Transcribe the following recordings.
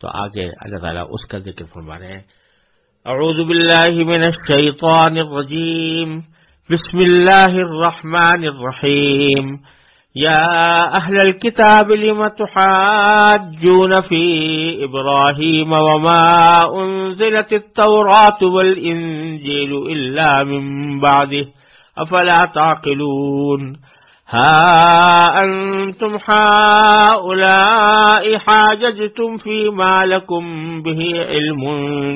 تو آگے اللہ تعالیٰ اس کا ذکر فرما رہے ہیں۔ اعوذ باللہ من الشیطان الرجیم۔ بسم اللہ الرحمن الرحیم۔ يا أهل الكتاب لم تحاجون في إبراهيم وما أنزلت التوراة والإنجيل إلا من بعده۔ أفلا تعقلون؟ ها أنتم هؤلاء حاججتم فيما لكم به علم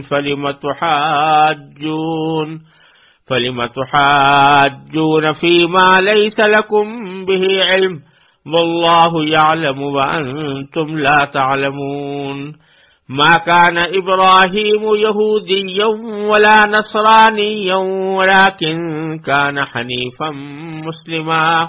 فلم تحاجون فلم تحاجون فيما ليس لكم به علم والله يعلم وأنتم لا تعلمون ما كان إبراهيم يهوديا ولا نصرانيا ولكن كان حنيفا مسلما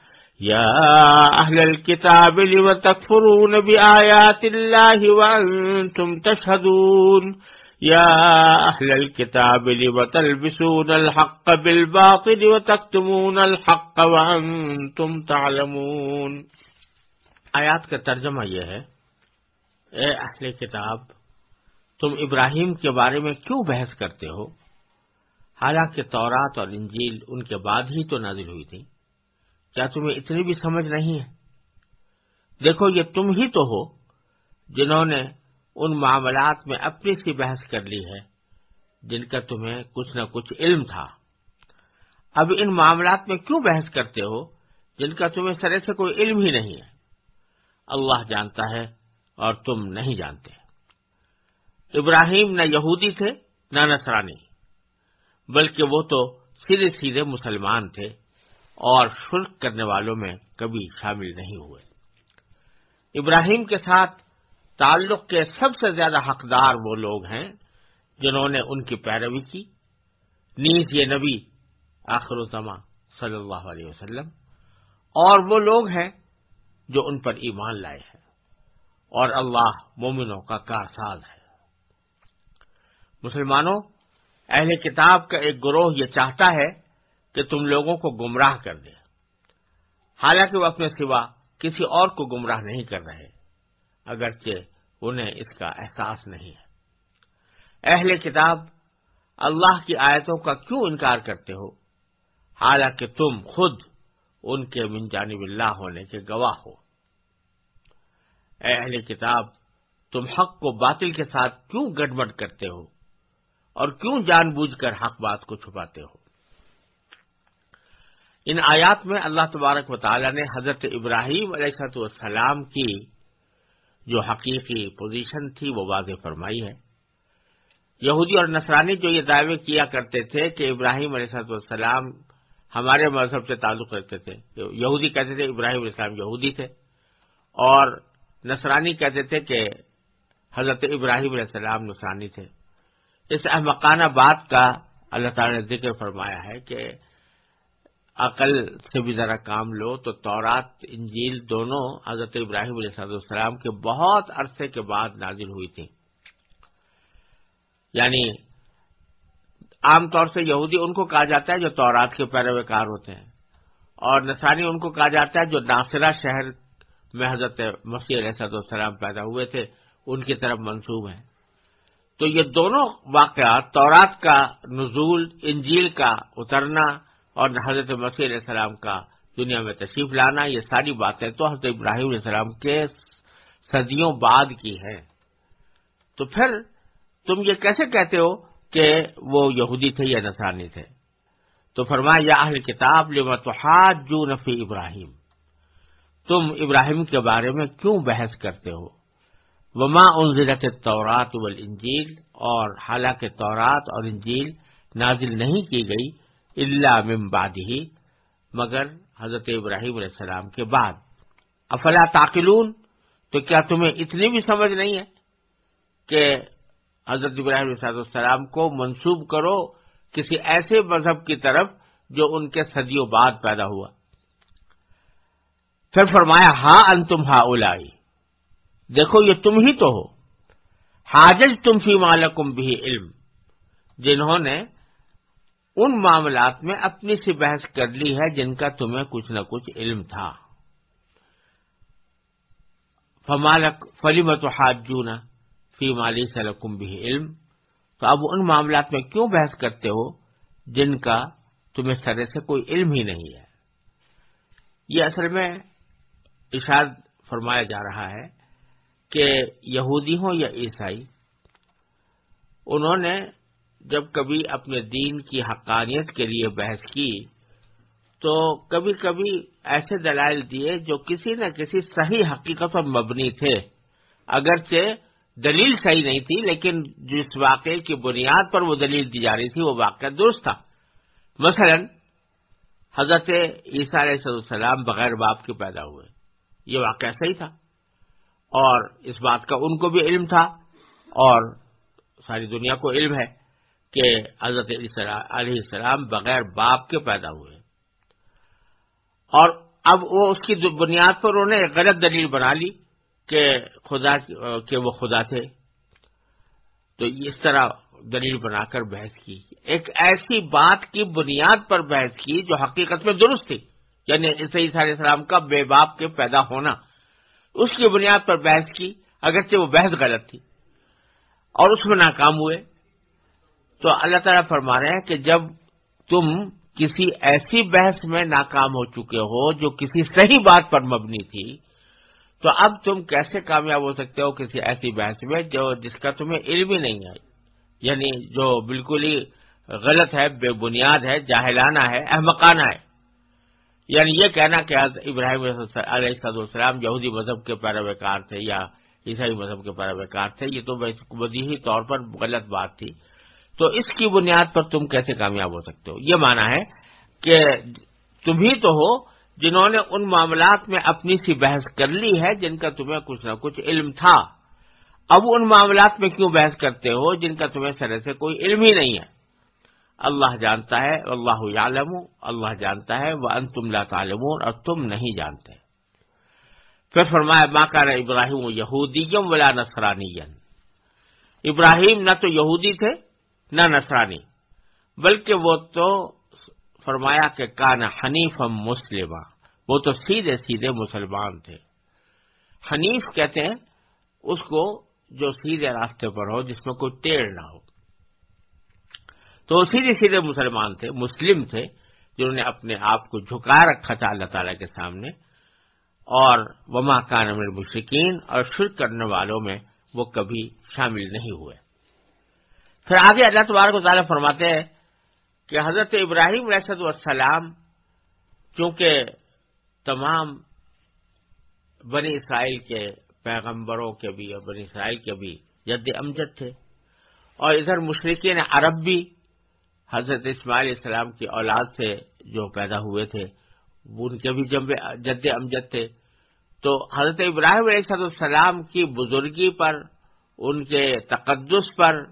يا أهل الكتاب لم تكفرون بآيات الله وأنتم تشهدون يا أهل الكتاب لم تلبسون الحق بالباطل وتكتمون الحق وأنتم تعلمون آیات کا ترجمہ یہ ہے، اے اہل کتاب تم ابراہیم کے بارے میں کیوں بحث کرتے ہو؟ حالانکہ تورات اور انجیل ان کے بعد ہی تو نازل ہوئی تھی کیا تمہیں اتنی بھی سمجھ نہیں ہے؟ دیکھو، یہ تم ہی تو ہو جنہوں نے ان معاملات میں اپنی سی بحث کر لی ہے، جن کا تمہیں کچھ نہ کچھ علم تھا۔ اب ان معاملات میں کیوں بحث کرتے ہو جن کا تمہیں سرے سے کوئی علم ہی نہیں ہے؟ اللہ جانتا ہے اور تم نہیں جانتے۔ ابراہیم نہ یہودی تھے، نہ نسرانی بلکہ وہ تو سیدھے سیدھے مسلمان تھے۔ اور شرک کرنے والوں میں کبھی شامل نہیں ہوئے۔ ابراہیم کے ساتھ تعلق کے سب سے زیادہ حقدار وہ لوگ ہیں جنہوں نے ان کی پیروی کی۔ نیز یہ نبی آخر و صلی اللہ علیہ وسلم۔ اور وہ لوگ ہیں جو ان پر ایمان لائے ہیں۔ اور اللہ مومنوں کا کارساز ہے۔ مسلمانوں، اہل کتاب کا ایک گروہ یہ چاہتا ہے کہ تم لوگوں کو گمراہ کر دے۔ حالانکہ وہ اپنے سوا کسی اور کو گمراہ نہیں کر رہے، اگرچہ انہیں اس کا احساس نہیں ہے۔ اہل کتاب اللہ کی آیتوں کا کیوں انکار کرتے ہو؟ حالانکہ تم خود ان کے من جانب اللہ ہونے کے گواہ ہو۔ اے اہل کتاب، تم حق کو باطل کے ساتھ کیوں گڑبڑ کرتے ہو؟ اور کیوں جان بوجھ کر حق بات کو چھپاتے ہو؟ ان آیات میں اللہ تبارک و تعالی نے حضرت ابراہیم علیہ السلام کی جو حقیقی پوزیشن تھی وہ واضح فرمائی ہے۔ یہودی اور نصرانی جو یہ دعوے کیا کرتے تھے کہ ابراہیم علیہ السلام ہمارے مذہب سے تعلق رکھتے تھے۔ یہودی کہتے تھے ابراہیم علیہ السلام یہودی تھے۔ اور نصرانی کہتے تھے کہ حضرت ابراہیم علیہ السلام نصرانی تھے۔ اس احمقانہ بات کا اللہ تعالی نے ذکر فرمایا ہے کہ عقل سے بھی ذرا کام لو تو تورات، انجیل دونوں حضرت ابراہیم علیہ السلام کے بہت عرصے کے بعد نازل ہوئی تھی یعنی عام طور سے یہودی ان کو کہا جاتا ہے جو تورات کے پیروکار ہوتے ہیں اور نسانی ان کو کہا جاتا ہے جو ناصرہ شہر میں حضرت مسیح علیہ السلام پیدا ہوئے تھے، ان کی طرف منسوب ہیں۔ تو یہ دونوں واقعات تورات کا نزول، انجیل کا اترنا اور حضرت مسیح علیہ السلام کا دنیا میں تشریف لانا، یہ ساری باتیں تو حضرت ابراہیم علیہ السلام کے صدیوں بعد کی ہیں۔ تو پھر تم یہ کیسے کہتے ہو کہ وہ یہودی تھے یا نسانی تھے؟ تو فرمایا، یا اہل کتاب لمتحاد جو نفی ابراہیم۔ تم ابراہیم کے بارے میں کیوں بحث کرتے ہو؟ وما انزلت تورات والانجیل، اور حالانکہ تورات اور انجیل نازل نہیں کی گئی اللہ بعد ہی مگر حضرت ابراہیم علیہ السلام کے بعد۔ افلا تاقلون تو کیا تمہیں اتنی بھی سمجھ نہیں ہے کہ حضرت ابراہیم صاحب السلام کو منسوب کرو کسی ایسے مذہب کی طرف جو ان کے صدیوں بعد پیدا ہوا؟ پھر فرمایا ہاں ان تم ہا اولائی دیکھو، یہ تم ہی تو ہو۔ حاجج تم فی مالکم بھی علم۔ جنہوں نے ان معاملات میں اپنی سی بحث کر لی ہے جن کا تمہیں کچھ نہ کچھ علم تھا۔ فمالک فلیمت حاجونا فی مالی سلکم بھی علم؟ تو اب ان معاملات میں کیوں بحث کرتے ہو جن کا تمہیں سرے سے کوئی علم ہی نہیں ہے؟ یہ اصل میں اشاد فرمایا جا رہا ہے کہ یہودی ہوں یا عیسائی، انہوں نے جب کبھی اپنے دین کی حقانیت کے لیے بحث کی، تو کبھی کبھی ایسے دلائل دیے جو کسی نہ کسی صحیح حقیقت پر مبنی تھے۔ اگرچہ دلیل صحیح نہیں تھی، لیکن جس واقعے کی بنیاد پر وہ دلیل دی جا رہی تھی، وہ واقعہ درست تھا۔ مثلا، حضرت عیسیٰ علیہ السلام بغیر باپ کے پیدا ہوئے۔ یہ واقعہ صحیح تھا۔ اور اس بات کا ان کو بھی علم تھا، اور ساری دنیا کو علم ہے۔ کہ حضرت علیہ السلام بغیر باپ کے پیدا ہوئے۔ اور اب وہ اس کی بنیاد پر انہوں نے غلط دلیل بنا لی کہ خدا کہ وہ خدا تھے۔ تو اس طرح دلیل بنا کر بحث کی۔ ایک ایسی بات کی بنیاد پر بحث کی جو حقیقت میں درست تھی یعنی عیسیٰ علیہ السلام کا بے باپ کے پیدا ہونا۔ اس کی بنیاد پر بحث کی، اگرچہ وہ بحث غلط تھی۔ اور اس میں ناکام ہوئے۔ تو اللہ تعالیٰ فرما رہے ہیں کہ جب تم کسی ایسی بحث میں ناکام ہو چکے ہو جو کسی صحیح بات پر مبنی تھی، تو اب تم کیسے کامیاب ہو سکتے ہو کسی ایسی بحث میں جو جس کا تمہیں علم ہی نہیں ہے؟ یعنی جو بالکل ہی غلط ہے، بے بنیاد ہے، جاہلانہ ہے، احمقانہ ہے۔ یعنی یہ کہنا کہ ابراہیم علیہ السلام یہودی مذہب کے پیروکار تھے یا عیسائی مذہب کے پیروکار تھے، یہ تو بدیہی طور پر غلط بات تھی۔ تو اس کی بنیاد پر تم کیسے کامیاب ہو سکتے ہو؟ یہ مانا ہے کہ تم ہی تو ہو جنہوں نے ان معاملات میں اپنی سی بحث کر لی ہے جن کا تمہیں کچھ نہ کچھ علم تھا۔ اب ان معاملات میں کیوں بحث کرتے ہو جن کا تمہیں سرے سے کوئی علم ہی نہیں ہے؟ اللہ جانتا ہے اللہ عالم اللہ جانتا ہے وہ ان تم لا تعلمون، اور تم نہیں جانتے۔ پھر فرمایا ماکار ابراہیم یہودیم ولا نسرانی ابراہیم نہ تو یہودی تھے نہ نسرانی بلکہ وہ تو فرمایا کہ کان حنیف مسلم وہ تو سیدھے سیدھے مسلمان تھے۔ حنیف کہتے ہیں اس کو جو سیدھے راستے پر ہو، جس میں کوئی ٹیڑھ نہ ہو۔ تو وہ سیدھے سیدھے مسلمان تھے، مسلم تھے، جنہوں نے اپنے آپ کو جھکا رکھا تھا اللہ تعالی کے سامنے۔ اور وما کان مشکین اور شرک کرنے والوں میں وہ کبھی شامل نہیں ہوئے۔ پھر آگے اللہ تبارک و تعالیٰ فرماتے ہیں کہ حضرت ابراہیم علیہ السلام چونکہ تمام بنی اسرائیل کے پیغمبروں کے بھی اور بنی اسرائیل کے بھی جد امجد تھے اور ادھر مشرقین عرب بھی حضرت اسماعیل السلام کی اولاد سے جو پیدا ہوئے تھے، ان کے بھی جد امجد تھے۔ تو حضرت ابراہیم علیہ السلام کی بزرگی پر، ان کے تقدس پر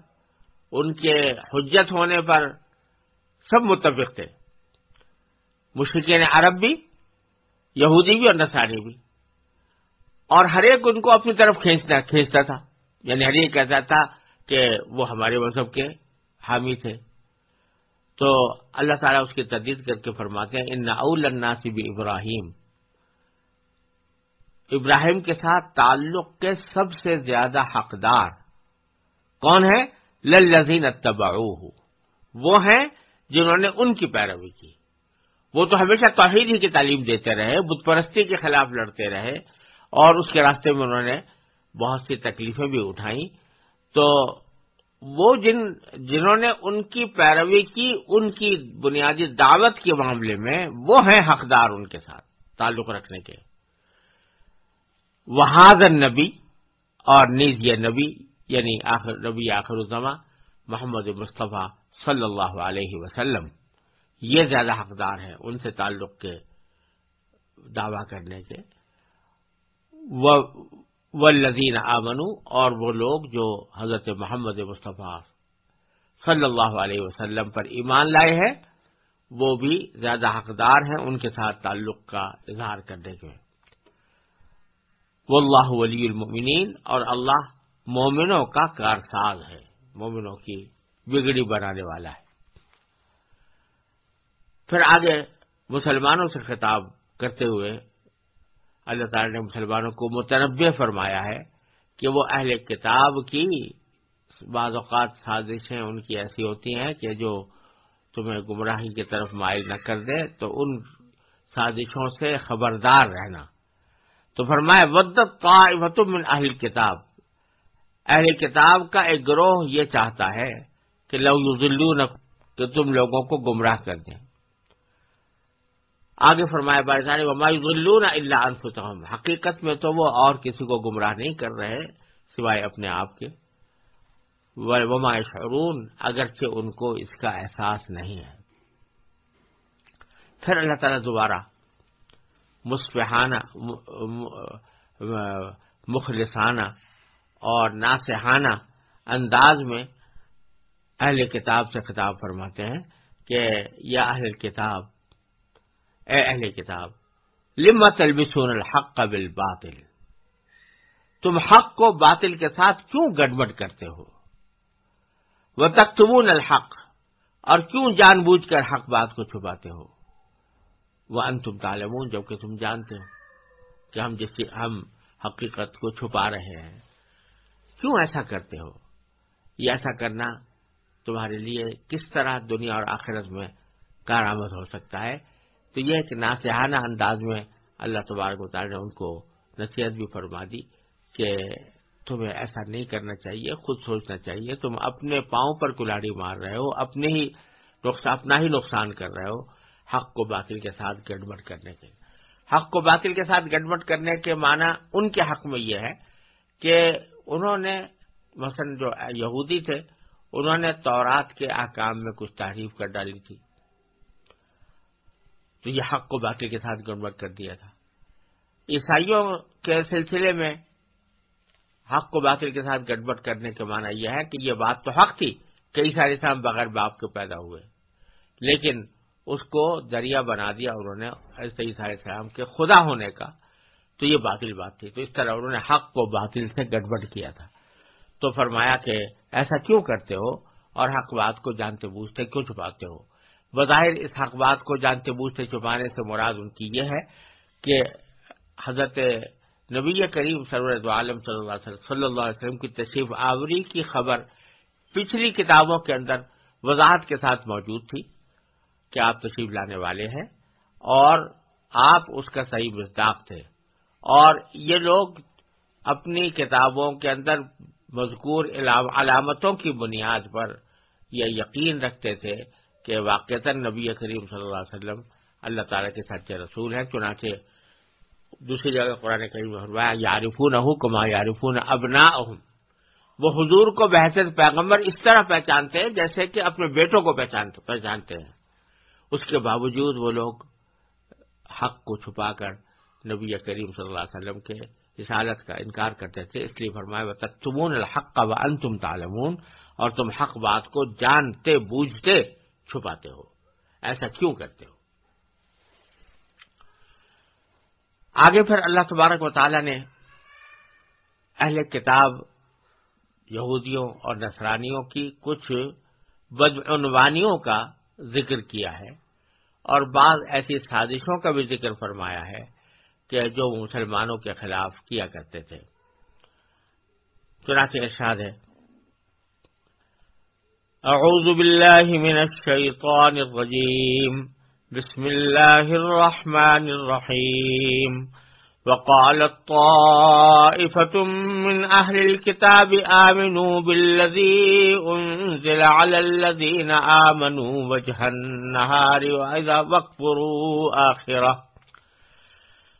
ان کے حجت ہونے پر سب متفق تھے۔ مشرقین عرب بھی، یہودی بھی اور نسانی بھی۔ اور ہر ایک ان کو اپنی طرف کھینچتا کھینچتا تھا۔ یعنی ہر ایک کہتا تھا کہ وہ ہمارے مذہب کے حامی تھے۔ تو اللہ تعالیٰ اس کی تردید کر کے فرماتے ہیں، ان اول الناسی بھی ابراہیم۔ ابراہیم کے ساتھ تعلق کے سب سے زیادہ حقدار کون ہے؟ للذین اتبعوه۔ وہ ہیں جنہوں نے ان کی پیروی کی۔ وہ تو ہمیشہ توحید ہی کی تعلیم دیتے رہے، بت پرستی کے خلاف لڑتے رہے، اور اس کے راستے میں انہوں نے بہت سی تکلیفیں بھی اٹھائیں۔ تو وہ جن، جنہوں نے ان کی پیروی کی، ان کی بنیادی دعوت کے معاملے میں وہ ہیں حقدار ان کے ساتھ، تعلق رکھنے کے۔ وہاد نبی اور نیز یہ نبی یعنی آخر نبی آخر الزما محمد مصطفیٰ صلی اللہ علیہ وسلم یہ زیادہ حقدار ہیں ان سے تعلق کے دعوی کرنے کے۔ والذین آمنو اور وہ لوگ جو حضرت محمد مصطفیٰ صلی اللہ علیہ وسلم پر ایمان لائے ہیں، وہ بھی زیادہ حقدار ہیں ان کے ساتھ تعلق کا اظہار کرنے کے۔ واللہ ولی المؤمنین اور اللہ مومنوں کا کارساز ہے۔ مومنوں کی بگڑی بنانے والا ہے۔ پھر آگے مسلمانوں سے خطاب کرتے ہوئے اللہ تعالی نے مسلمانوں کو متنوع فرمایا ہے کہ وہ اہل کتاب کی بعض اوقات سازشیں ان کی ایسی ہوتی ہیں کہ جو تمہیں گمراہی کی طرف مائل نہ کر دے، تو ان سازشوں سے خبردار رہنا۔ تو فرمائے ودت من اہل کتاب۔ اہل کتاب کا ایک گروہ یہ چاہتا ہے کہ لو یو کہ تم لوگوں کو گمراہ کر دیں۔ آگے فرمایا بارے ومایون اللہ انفسہم۔ حقیقت میں تو وہ اور کسی کو گمراہ نہیں کر رہے سوائے اپنے آپ کے۔ وما شعرون اگرچہ ان کو اس کا احساس نہیں ہے۔ پھر اللہ تعالیٰ دوبارہ مصفحانہ مخلصانہ اور ناسحانہ انداز میں اہل کتاب سے خطاب فرماتے ہیں کہ یا اہل کتاب، اے اہل کتاب، لما تلبسون الحق قبل باطل تم حق کو باطل کے ساتھ کیوں گڑبڑ کرتے ہو؟ وہ تختمون الحق، اور کیوں جان بوجھ کر حق بات کو چھپاتے ہو؟ وہ ان تم تالمون جبکہ تم جانتے ہو کہ ہم جس ہم حقیقت کو چھپا رہے ہیں۔ کیوں ایسا کرتے ہو؟ یہ ایسا کرنا تمہارے لیے کس طرح دنیا اور آخرت میں کارآمد ہو سکتا ہے؟ تو یہ ایک ناسحانہ انداز میں اللہ تبارک و تعالی نے ان کو نصیحت بھی فرما دی کہ تمہیں ایسا نہیں کرنا چاہیے، خود سوچنا چاہیے، تم اپنے پاؤں پر کلاڑی مار رہے ہو، اپنے ہی اپنا ہی نقصان کر رہے ہو حق کو باطل کے ساتھ گڑبڑ کرنے کے حق کو باطل کے ساتھ گڑبڑ کرنے کے معنی ان کے حق میں یہ ہے کہ انہوں نے مثلا جو یہودی تھے، انہوں نے تورات کے احکام میں کچھ تعریف کر ڈالی تھی۔ تو یہ حق کو باقی کے ساتھ گڑبڑ کر دیا تھا۔ عیسائیوں کے سلسلے میں حق کو باقی کے ساتھ گڑبڑ کرنے کا معنی یہ ہے کہ یہ بات تو حق تھی کئی سارے سام بغیر باپ کے پیدا ہوئے۔ لیکن اس کو دریا بنا دیا انہوں نے ایسے سارے سلام کے خدا ہونے کا۔ تو یہ باطل بات تھی۔ تو اس طرح انہوں نے حق کو باطل سے گڑبڑ کیا تھا۔ تو فرمایا کہ ایسا کیوں کرتے ہو اور حق بات کو جانتے بوجھتے کیوں چھپاتے ہو؟ بظاہر اس حق بات کو جانتے بوجھتے چھپانے سے مراد ان کی یہ ہے کہ حضرت نبی کریم سرور عالم صلی اللہ علیہ وسلم صلی اللہ علیہ وسلم کی تشریف آوری کی خبر پچھلی کتابوں کے اندر وضاحت کے ساتھ موجود تھی کہ آپ تشریف لانے والے ہیں اور آپ اس کا صحیح مزداق تھے۔ اور یہ لوگ اپنی کتابوں کے اندر مذکور علامتوں کی بنیاد پر یہ یقین رکھتے تھے کہ واقع نبی کریم صلی اللہ علیہ وسلم اللہ تعالیٰ کے سچے رسول ہیں، چنانچہ دوسری جگہ قرآن کریم فرمایا یارفون کما یارفون ابنا وہ حضور کو بحث پیغمبر اس طرح پہچانتے ہیں جیسے کہ اپنے بیٹوں کو پہچانتے ہیں۔ اس کے باوجود وہ لوگ حق کو چھپا کر نبی کریم صلی اللہ علیہ وسلم کے رسالت کا انکار کرتے تھے، اس لیے فرمایا تمون الحق کا ان تم تالمون اور تم حق بات کو جانتے، بوجھتے چھپاتے ہو۔ ایسا کیوں کرتے ہو؟ آگے پھر اللہ تبارک و تعالی نے اہل کتاب یہودیوں اور نصرانیوں کی کچھ بدعنوانیوں کا ذکر کیا ہے، اور بعض ایسی سازشوں کا بھی ذکر فرمایا ہے۔ کہ جو مسلمانوں کے خلاف کیا کرتے تھے۔ چنانچہ ارشاد ہے۔ أعوذ بالله من الشيطان الرجيم بسم الله الرحمن الرحيم وقالت طائفة من أهل الكتاب آمنوا بالذي أنزل على الذين آمنوا وجه النهار وإذا واكفروا آخره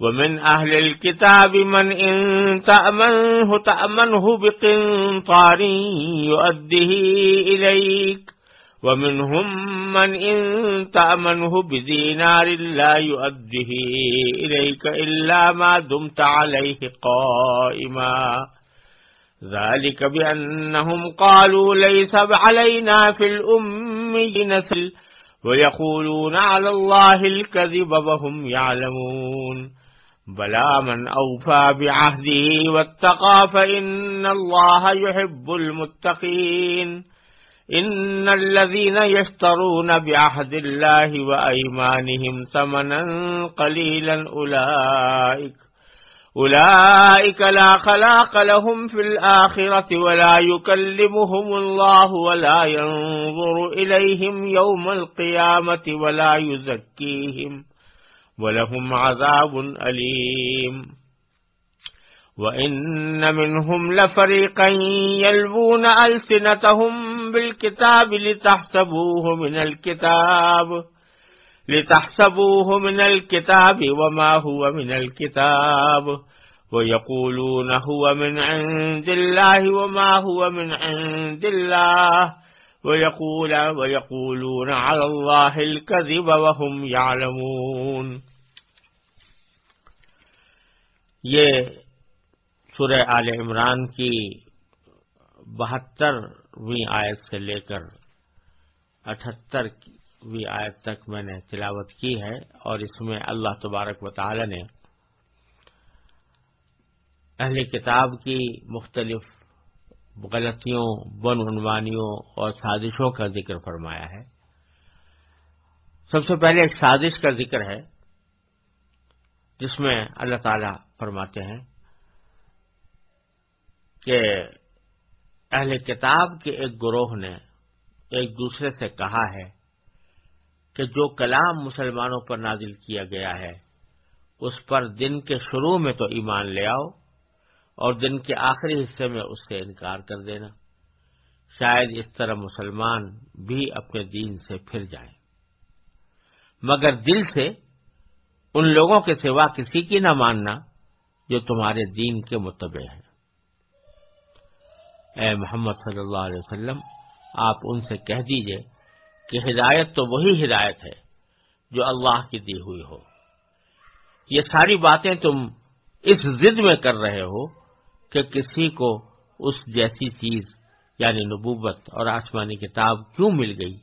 ومن أهل الكتاب من إن تأمنه تأمنه بقنطار يؤده إليك. ومنهم من إن تأمنه بدينار لا يؤده إليك إلا ما دمت عليه قائما. ذلك بأنهم قالوا ليس علينا في الأمي نسل. ويقولون على الله الكذب وهم يعلمون. بلا من أوفى بعهده واتقى فإن الله يحب المتقين. إن الذين يشترون بعهد الله وأيمانهم ثمنا قليلا أولئك أولئك لا خلاق لهم في الآخرة ولا يكلمهم الله ولا ينظر إليهم يوم القيامة ولا يزكيهم. ولهم عذاب أليم. وإن منهم لفريقا يلبون ألسنتهم بالكتاب لتحسبوه من الكتاب، لتحسبوه من الكتاب وما هو من الكتاب. ويقولون هو من عند الله وما هو من عند الله. ويقول ويقولون على الله الكذب وهم يعلمون. یہ سورہ آل عمران کی بہترویں آیت سے لے کر اٹھہتر آیت تک میں نے تلاوت کی ہے اور اس میں اللہ تبارک و تعالی نے اہل کتاب کی مختلف غلطیوں، بن عنوانیوں اور سازشوں کا ذکر فرمایا ہے۔ سب سے پہلے ایک سازش کا ذکر ہے، جس میں اللہ تعالی فرماتے ہیں کہ اہل کتاب کے ایک گروہ نے ایک دوسرے سے کہا ہے کہ جو کلام مسلمانوں پر نازل کیا گیا ہے، اس پر دن کے شروع میں تو ایمان لے آؤ اور دن کے آخری حصے میں اس سے انکار کر دینا۔ شاید اس طرح مسلمان بھی اپنے دین سے پھر جائیں۔ مگر دل سے ان لوگوں کے سوا کسی کی نہ ماننا جو تمہارے دین کے متبع ہیں۔ اے محمد صلی اللہ علیہ وسلم، آپ ان سے کہہ دیجیے کہ ہدایت تو وہی ہدایت ہے جو اللہ کی دی ہوئی ہو۔ یہ ساری باتیں تم اس ضد میں کر رہے ہو کہ کسی کو اس جیسی چیز یعنی نبوت اور آسمانی کتاب کیوں مل گئی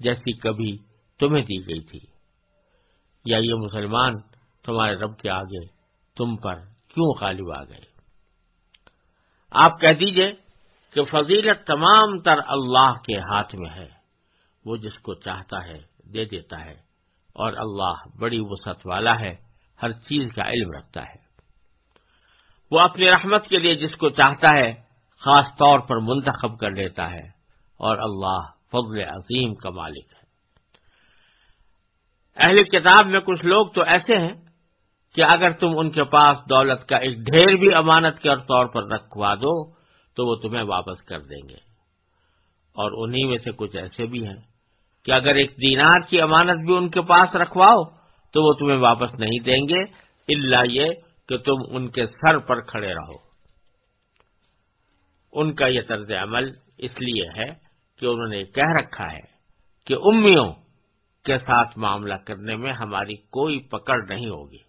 جیسی کبھی تمہیں دی گئی تھی؟ یا یہ مسلمان تمہارے رب کے آگے تم پر کیوں غالب آ گئے؟ آپ کہہ دیجیے کہ فضیلت تمام تر اللہ کے ہاتھ میں ہے۔ وہ جس کو چاہتا ہے دے دیتا ہے اور اللہ بڑی وسعت والا ہے، ہر چیز کا علم رکھتا ہے۔ وہ اپنی رحمت کے لیے جس کو چاہتا ہے، خاص طور پر منتخب کر لیتا ہے۔ اور اللہ فضل عظیم کا مالک ہے۔ اہل کتاب میں کچھ لوگ تو ایسے ہیں کہ اگر تم ان کے پاس دولت کا ایک ڈھیر بھی امانت کے طور پر رکھوا دو، تو وہ تمہیں واپس کر دیں گے۔ اور انہی میں سے کچھ ایسے بھی ہیں کہ اگر ایک دینار کی امانت بھی ان کے پاس رکھواؤ، تو وہ تمہیں واپس نہیں دیں گے۔ اللہ یہ کہ تم ان کے سر پر کھڑے رہو۔ ان کا یہ طرز عمل اس لیے ہے کہ انہوں نے کہہ رکھا ہے کہ امیوں کے ساتھ معاملہ کرنے میں ہماری کوئی پکڑ نہیں ہوگی۔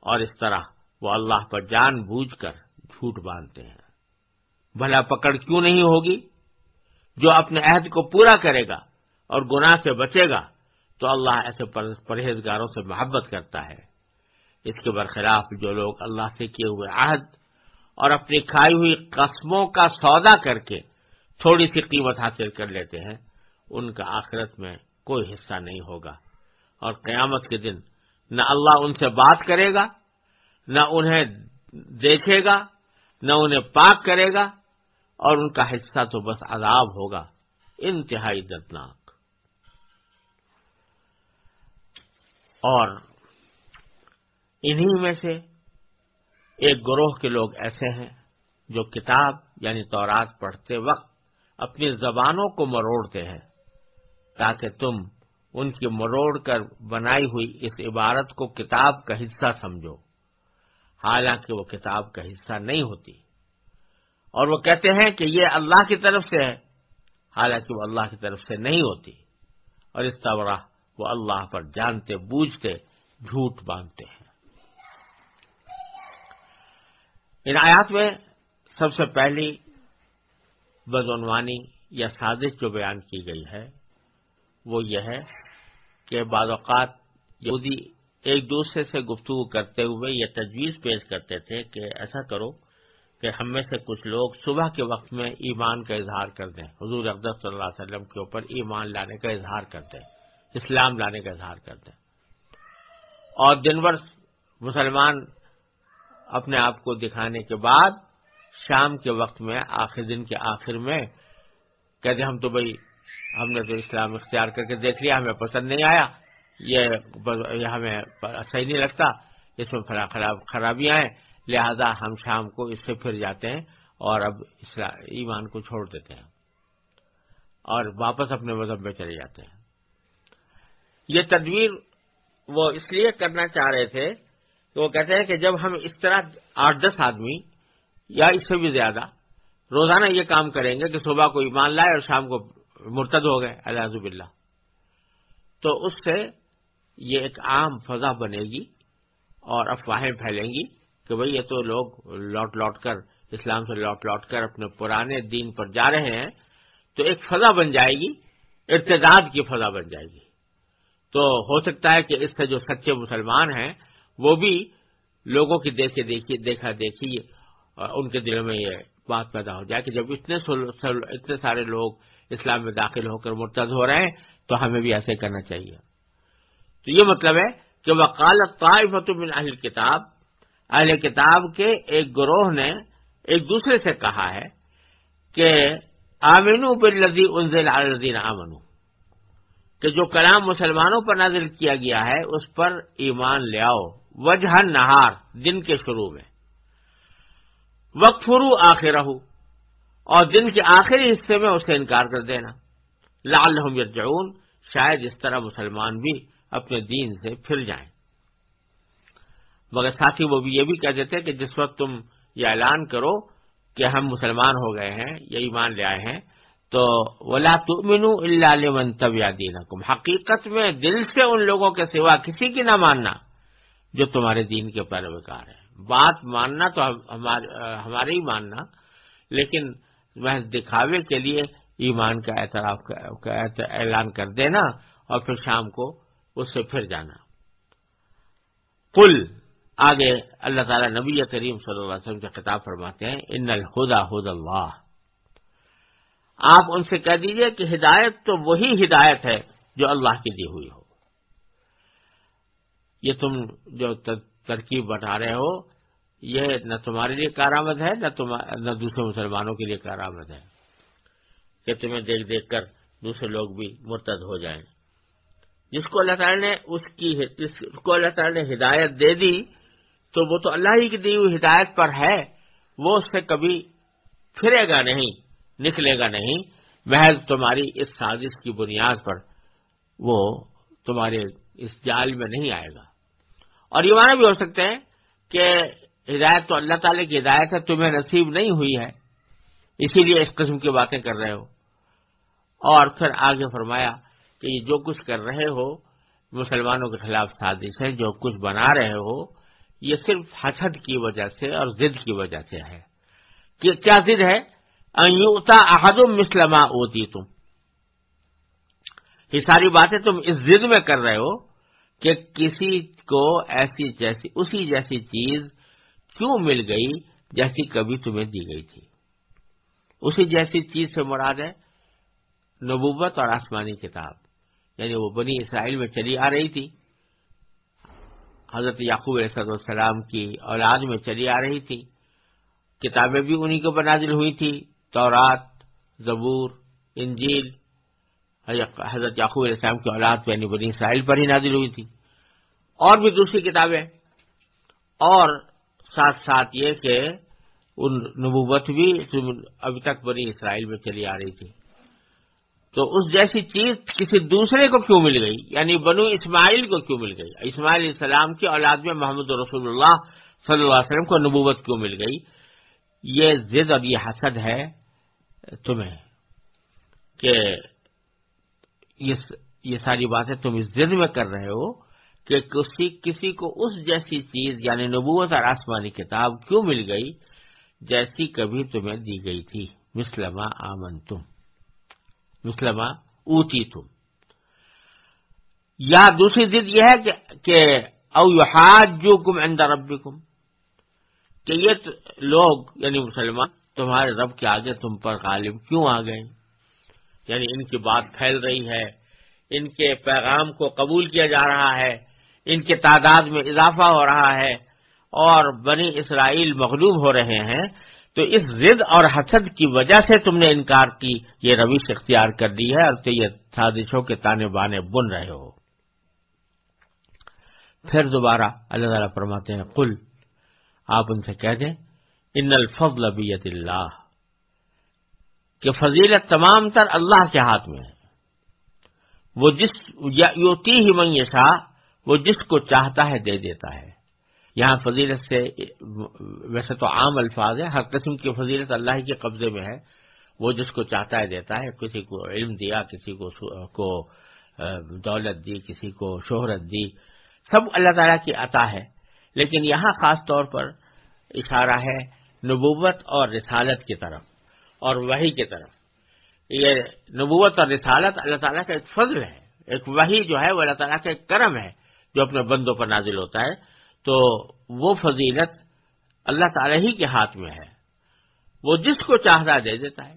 اور اس طرح وہ اللہ پر جان بوجھ کر جھوٹ باندھتے ہیں۔ بھلا پکڑ کیوں نہیں ہوگی؟ جو اپنے عہد کو پورا کرے گا اور گناہ سے بچے گا تو اللہ ایسے پرہیزگاروں سے محبت کرتا ہے۔ اس کے برخلاف جو لوگ اللہ سے کیے ہوئے عہد اور اپنی کھائی ہوئی قسموں کا سودا کر کے تھوڑی سی قیمت حاصل کر لیتے ہیں، ان کا آخرت میں کوئی حصہ نہیں ہوگا۔ اور قیامت کے دن نہ اللہ ان سے بات کرے گا، نہ انہیں دیکھے گا، نہ انہیں پاک کرے گا، اور ان کا حصہ تو بس عذاب ہوگا۔ انتہائی دردناک۔ اور انہی میں سے ایک گروہ کے لوگ ایسے ہیں جو کتاب یعنی تورات پڑھتے وقت اپنی زبانوں کو مروڑتے ہیں تاکہ تم ان کی مروڑ کر بنائی ہوئی اس عبارت کو کتاب کا حصہ سمجھو۔ حالانکہ وہ کتاب کا حصہ نہیں ہوتی۔ اور وہ کہتے ہیں کہ یہ اللہ کی طرف سے ہے، حالانکہ وہ اللہ کی طرف سے نہیں ہوتی۔ اور اس طرح وہ اللہ پر جانتے، بوجھتے، جھوٹ باندھتے ہیں۔ ان آیات میں سب سے پہلی بدعنوانی یا سازش جو بیان کی گئی ہے، وہ یہ ہے کہ بعض اوقات یہودی ایک دوسرے سے گفتگو کرتے ہوئے یہ تجویز پیش کرتے تھے کہ ایسا کرو کہ ہم میں سے کچھ لوگ صبح کے وقت میں ایمان کا اظہار کر دیں۔ حضور اقدس صلی اللہ علیہ وسلم کے اوپر ایمان لانے کا اظہار کر دیں اسلام لانے کا اظہار کر دیں اور دن بھر مسلمان اپنے آپ کو دکھانے کے بعد شام کے وقت میں، آخر دن کے آخر میں، کہتے ہم تو بھائی، ہم نے تو اسلام اختیار کر کے دیکھ لیا، ہمیں پسند نہیں آیا، یہ ہمیں صحیح نہیں لگتا، اس میں خراب، خرابیاں ہیں، لہذا ہم شام کو اس سے پھر جاتے ہیں اور اب ایمان کو چھوڑ دیتے ہیں اور واپس اپنے مذہب میں چلے جاتے ہیں۔ یہ تدبیر وہ اس لیے کرنا چاہ رہے تھے کہ وہ کہتے ہیں کہ جب ہم اس طرح آٹھ دس آدمی یا اس سے بھی زیادہ روزانہ یہ کام کریں گے کہ صبح کو ایمان لائے اور شام کو مرتد ہو گئے الحضب اللہ تو اس سے یہ ایک عام فضا بنے گی اور افواہیں پھیلیں گی کہ بھئی یہ تو لوگ لوٹ لوٹ کر، اسلام سے لوٹ لوٹ کر اپنے پرانے دین پر جا رہے ہیں، تو ایک فضا بن جائے گی، ارتداد کی فضا بن جائے گی۔ تو ہو سکتا ہے کہ اس سے جو سچے مسلمان ہیں وہ بھی لوگوں کی دیکھے دیکھی دیکھا دیکھی ان کے دلوں میں یہ بات پیدا ہو جائے کہ جب اتنے اتنے سارے لوگ اسلام میں داخل ہو کر مرتد ہو رہے ہیں، تو ہمیں بھی ایسے کرنا چاہیے۔ تو یہ مطلب ہے کہ وکالت طائفت من اہل کتاب اہل کتاب کے ایک گروہ نے ایک دوسرے سے کہا ہے کہ آمین بالذی انزل علی الذین آمنو کہ جو کلام مسلمانوں پر نازل کیا گیا ہے، اس پر ایمان لے آؤ۔ وجہ نہار، دن کے شروع میں۔ وقفرو آخر اور دن کے آخری حصے میں اسے انکار کر دینا۔ لال یرجعون، شاید اس طرح مسلمان بھی اپنے دین سے پھر جائیں۔ مگر ساتھی، وہ بھی یہ بھی کہہ دیتے کہ جس وقت تم یہ اعلان کرو کہ ہم مسلمان ہو گئے ہیں یا ایمان لے آئے ہیں، تو ولا تمن اللہ طب یا دین حقیقت میں دل سے ان لوگوں کے سوا کسی کی نہ ماننا۔ جو تمہارے دین کے پیروکار ہیں۔ بات ماننا تو ہمارے ہی ماننا، لیکن محض دکھاوے کے لیے ایمان کا اعتراف کا اعلان کر دینا اور پھر شام کو اس سے پھر جانا۔ کل آگے اللہ تعالیٰ نبی کریم صلی اللہ علیہ وسلم کا خطاب فرماتے ہیں، ان الہدا ہد اللہ آپ ان سے کہہ دیجیے کہ ہدایت تو وہی ہدایت ہے جو اللہ کی دی ہوئی ہو۔ یہ تم جو ترکیب بتا رہے ہو، یہ نہ تمہارے لیے کارآمد ہے، نہ نہ دوسرے مسلمانوں کے لیے کارآمد ہے۔ کہ تمہیں دیکھ دیکھ کر دوسرے لوگ بھی مرتد ہو جائیں۔ جس کو اللہ تعالی نے اس کی جس کو اللہ تعالی نے ہدایت دے دی، تو وہ تو اللہ ہی کی دی ہوئی ہدایت پر ہے۔ وہ اس سے کبھی پھرے گا نہیں، نکلے گا نہیں۔ محض تمہاری اس سازش کی بنیاد پر وہ تمہارے اس جال میں نہیں آئے گا۔ اور یہ مانا بھی ہو سکتے ہیں کہ ہدایت تو اللہ تعالی کی ہدایت ہے، تمہیں نصیب نہیں ہوئی ہے۔ اسی لیے اس قسم کی باتیں کر رہے ہو۔ اور پھر آگے فرمایا کہ یہ جو کچھ کر رہے ہو، مسلمانوں کے خلاف سازش ہے، جو کچھ بنا رہے ہو، یہ صرف حسد کی وجہ سے اور ضد کی وجہ سے ہے۔ کہ کیا ضد ہے؟ احد مسلمہ ہوتی تم یہ ساری باتیں تم اس ضد میں کر رہے ہو کہ کسی کو ایسی جیسی، اسی جیسی چیز کیوں مل گئی جیسی کبھی تمہیں دی گئی تھی؟ اسی جیسی چیز سے مراد ہے نبوت اور آسمانی کتاب۔ یعنی وہ بنی اسرائیل میں چلی آ رہی تھی۔ حضرت یعقوب علیہ السلام کی اولاد میں چلی آ رہی تھی۔ کتابیں بھی انہی کو بنازل ہوئی تھی۔ تورات، زبور، انجیل حضرت یعقوب علیہ السلام کی اولاد پہ یعنی بنی اسرائیل پر ہی نازل ہوئی تھی۔ اور بھی دوسری کتابیں۔ اور ساتھ ساتھ یہ کہ ان نبوت بھی ابھی تک بنی اسرائیل میں چلی آ رہی تھی۔ تو اس جیسی چیز کسی دوسرے کو کیوں مل گئی؟ یعنی بنو اسماعیل کو کیوں مل گئی؟ اسماعیل علیہ السلام کی اولاد میں محمد رسول اللہ صلی اللہ علیہ وسلم کو نبوت کیوں مل گئی؟ یہ ضد اور یہ حسد ہے تمہیں کہ یہ ساری باتیں تم اس ضد میں کر رہے ہو کہ کسی کسی کو اس جیسی چیز یعنی نبوت اور آسمانی کتاب کیوں مل گئی جیسی کبھی تمہیں دی گئی تھی؟ مسلمہ آمن تم مسلمہ اوتی تم یا دوسری ضد یہ ہے کہ او یحاج جو کم اندر رب کہ یہ لوگ یعنی مسلمان تمہارے رب کے آگے تم پر غالب کیوں آ گئے؟ یعنی ان کی بات پھیل رہی ہے، ان کے پیغام کو قبول کیا جا رہا ہے، ان کے تعداد میں اضافہ ہو رہا ہے اور بنی اسرائیل مغلوب ہو رہے ہیں، تو اس ضد اور حسد کی وجہ سے تم نے انکار کی، یہ روش اختیار کر دی ہے اور تو یہ سازشوں کے تانے بانے بن رہے ہو۔ پھر دوبارہ اللہ تعالیٰ فرماتے ہیں کل آپ ان سے کہہ دیں، ان الفضل بیت اللہ۔ کہ فضیلت تمام تر اللہ کے ہاتھ میں ہے۔ وہ جس یوتی ہی منگیشا وہ جس کو چاہتا ہے دے دیتا ہے۔ یہاں فضیلت سے ویسے تو عام الفاظ ہے ہر قسم کی فضیلت اللہ کے قبضے میں ہے۔ وہ جس کو چاہتا ہے دیتا ہے، کسی کو علم دیا، کسی کو کو دولت دی، کسی کو شہرت دی۔ سب اللہ تعالیٰ کی عطا ہے۔ لیکن یہاں خاص طور پر اشارہ ہے نبوت اور رسالت کی طرف۔ اور وہی کی طرف۔ یہ نبوت اور رسالت اللہ تعالیٰ کا ایک فضل ہے۔ ایک وہی جو ہے وہ اللہ تعالیٰ کا ایک کرم ہے جو اپنے بندوں پر نازل ہوتا ہے۔ تو وہ فضیلت اللہ تعالی ہی کے ہاتھ میں ہے۔ وہ جس کو چاہتا دے دیتا ہے۔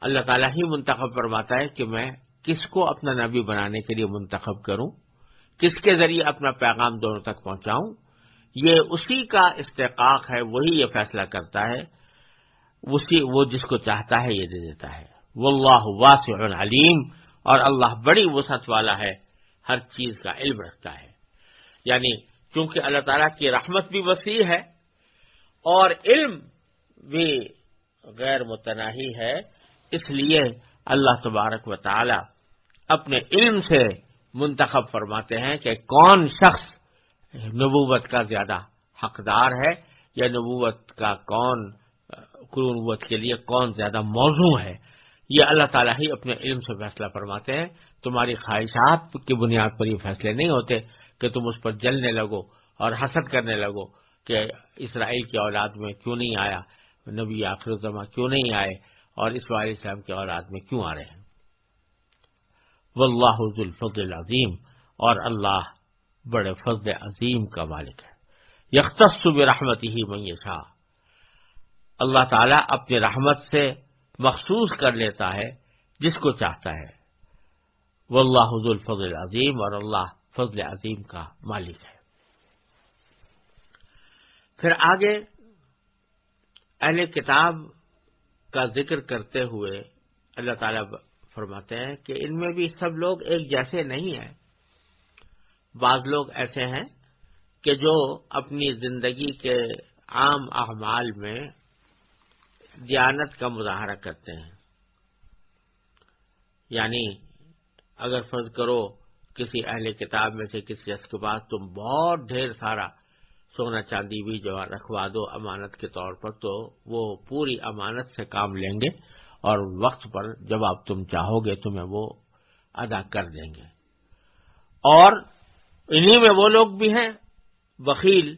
اللہ تعالیٰ ہی منتخب فرماتا ہے کہ میں کس کو اپنا نبی بنانے کے لیے منتخب کروں، کس کے ذریعے اپنا پیغام دونوں تک پہنچاؤں۔ یہ اسی کا استحقاق ہے، وہی یہ فیصلہ کرتا ہے۔ اسی وہ جس کو چاہتا ہے یہ دے دیتا ہے۔ وہ اللہ واسع علیم اور اللہ بڑی وسعت والا ہے، ہر چیز کا علم رکھتا ہے۔ یعنی کیونکہ اللہ تعالیٰ کی رحمت بھی وسیع ہے اور علم بھی غیر متناہی ہے، اس لیے اللہ تبارک و تعالی اپنے علم سے منتخب فرماتے ہیں کہ کون شخص نبوت کا زیادہ حقدار ہے یا نبوت کا کون نبوت کے لیے کون زیادہ موضوع ہے؟ یہ اللہ تعالیٰ ہی اپنے علم سے فیصلہ فرماتے ہیں۔ تمہاری خواہشات کی بنیاد پر یہ فیصلے نہیں ہوتے کہ تم اس پر جلنے لگو اور حسد کرنے لگو کہ اسرائیل کی اولاد میں کیوں نہیں آیا، نبی آخر الزما کیوں نہیں آئے اور اس والم کی اولاد میں کیوں آ رہے ہیں؟ واللہ ذو الفضل العظیم اور اللہ بڑے فضل عظیم کا مالک ہے۔ یختص برحمت ہی میشا اللہ تعالیٰ اپنی رحمت سے مخصوص کر لیتا ہے جس کو چاہتا ہے۔ واللہ ذو الفضل العظیم اور اللہ فضل عظیم کا مالک ہے۔ پھر آگے اہل کتاب کا ذکر کرتے ہوئے اللہ تعالی فرماتے ہیں کہ ان میں بھی سب لوگ ایک جیسے نہیں ہیں۔ بعض لوگ ایسے ہیں کہ جو اپنی زندگی کے عام اعمال میں دیانت کا مظاہرہ کرتے ہیں۔ یعنی اگر فرض کرو کسی اہل کتاب میں سے کسی شخص کے پاس تم بہت ڈھیر سارا سونا چاندی بھی جو رکھوا دو امانت کے طور پر تو وہ پوری امانت سے کام لیں گے اور وقت پر جب آپ تم چاہو گے تمہیں وہ ادا کر دیں گے۔ اور انہی میں وہ لوگ بھی ہیں، وکیل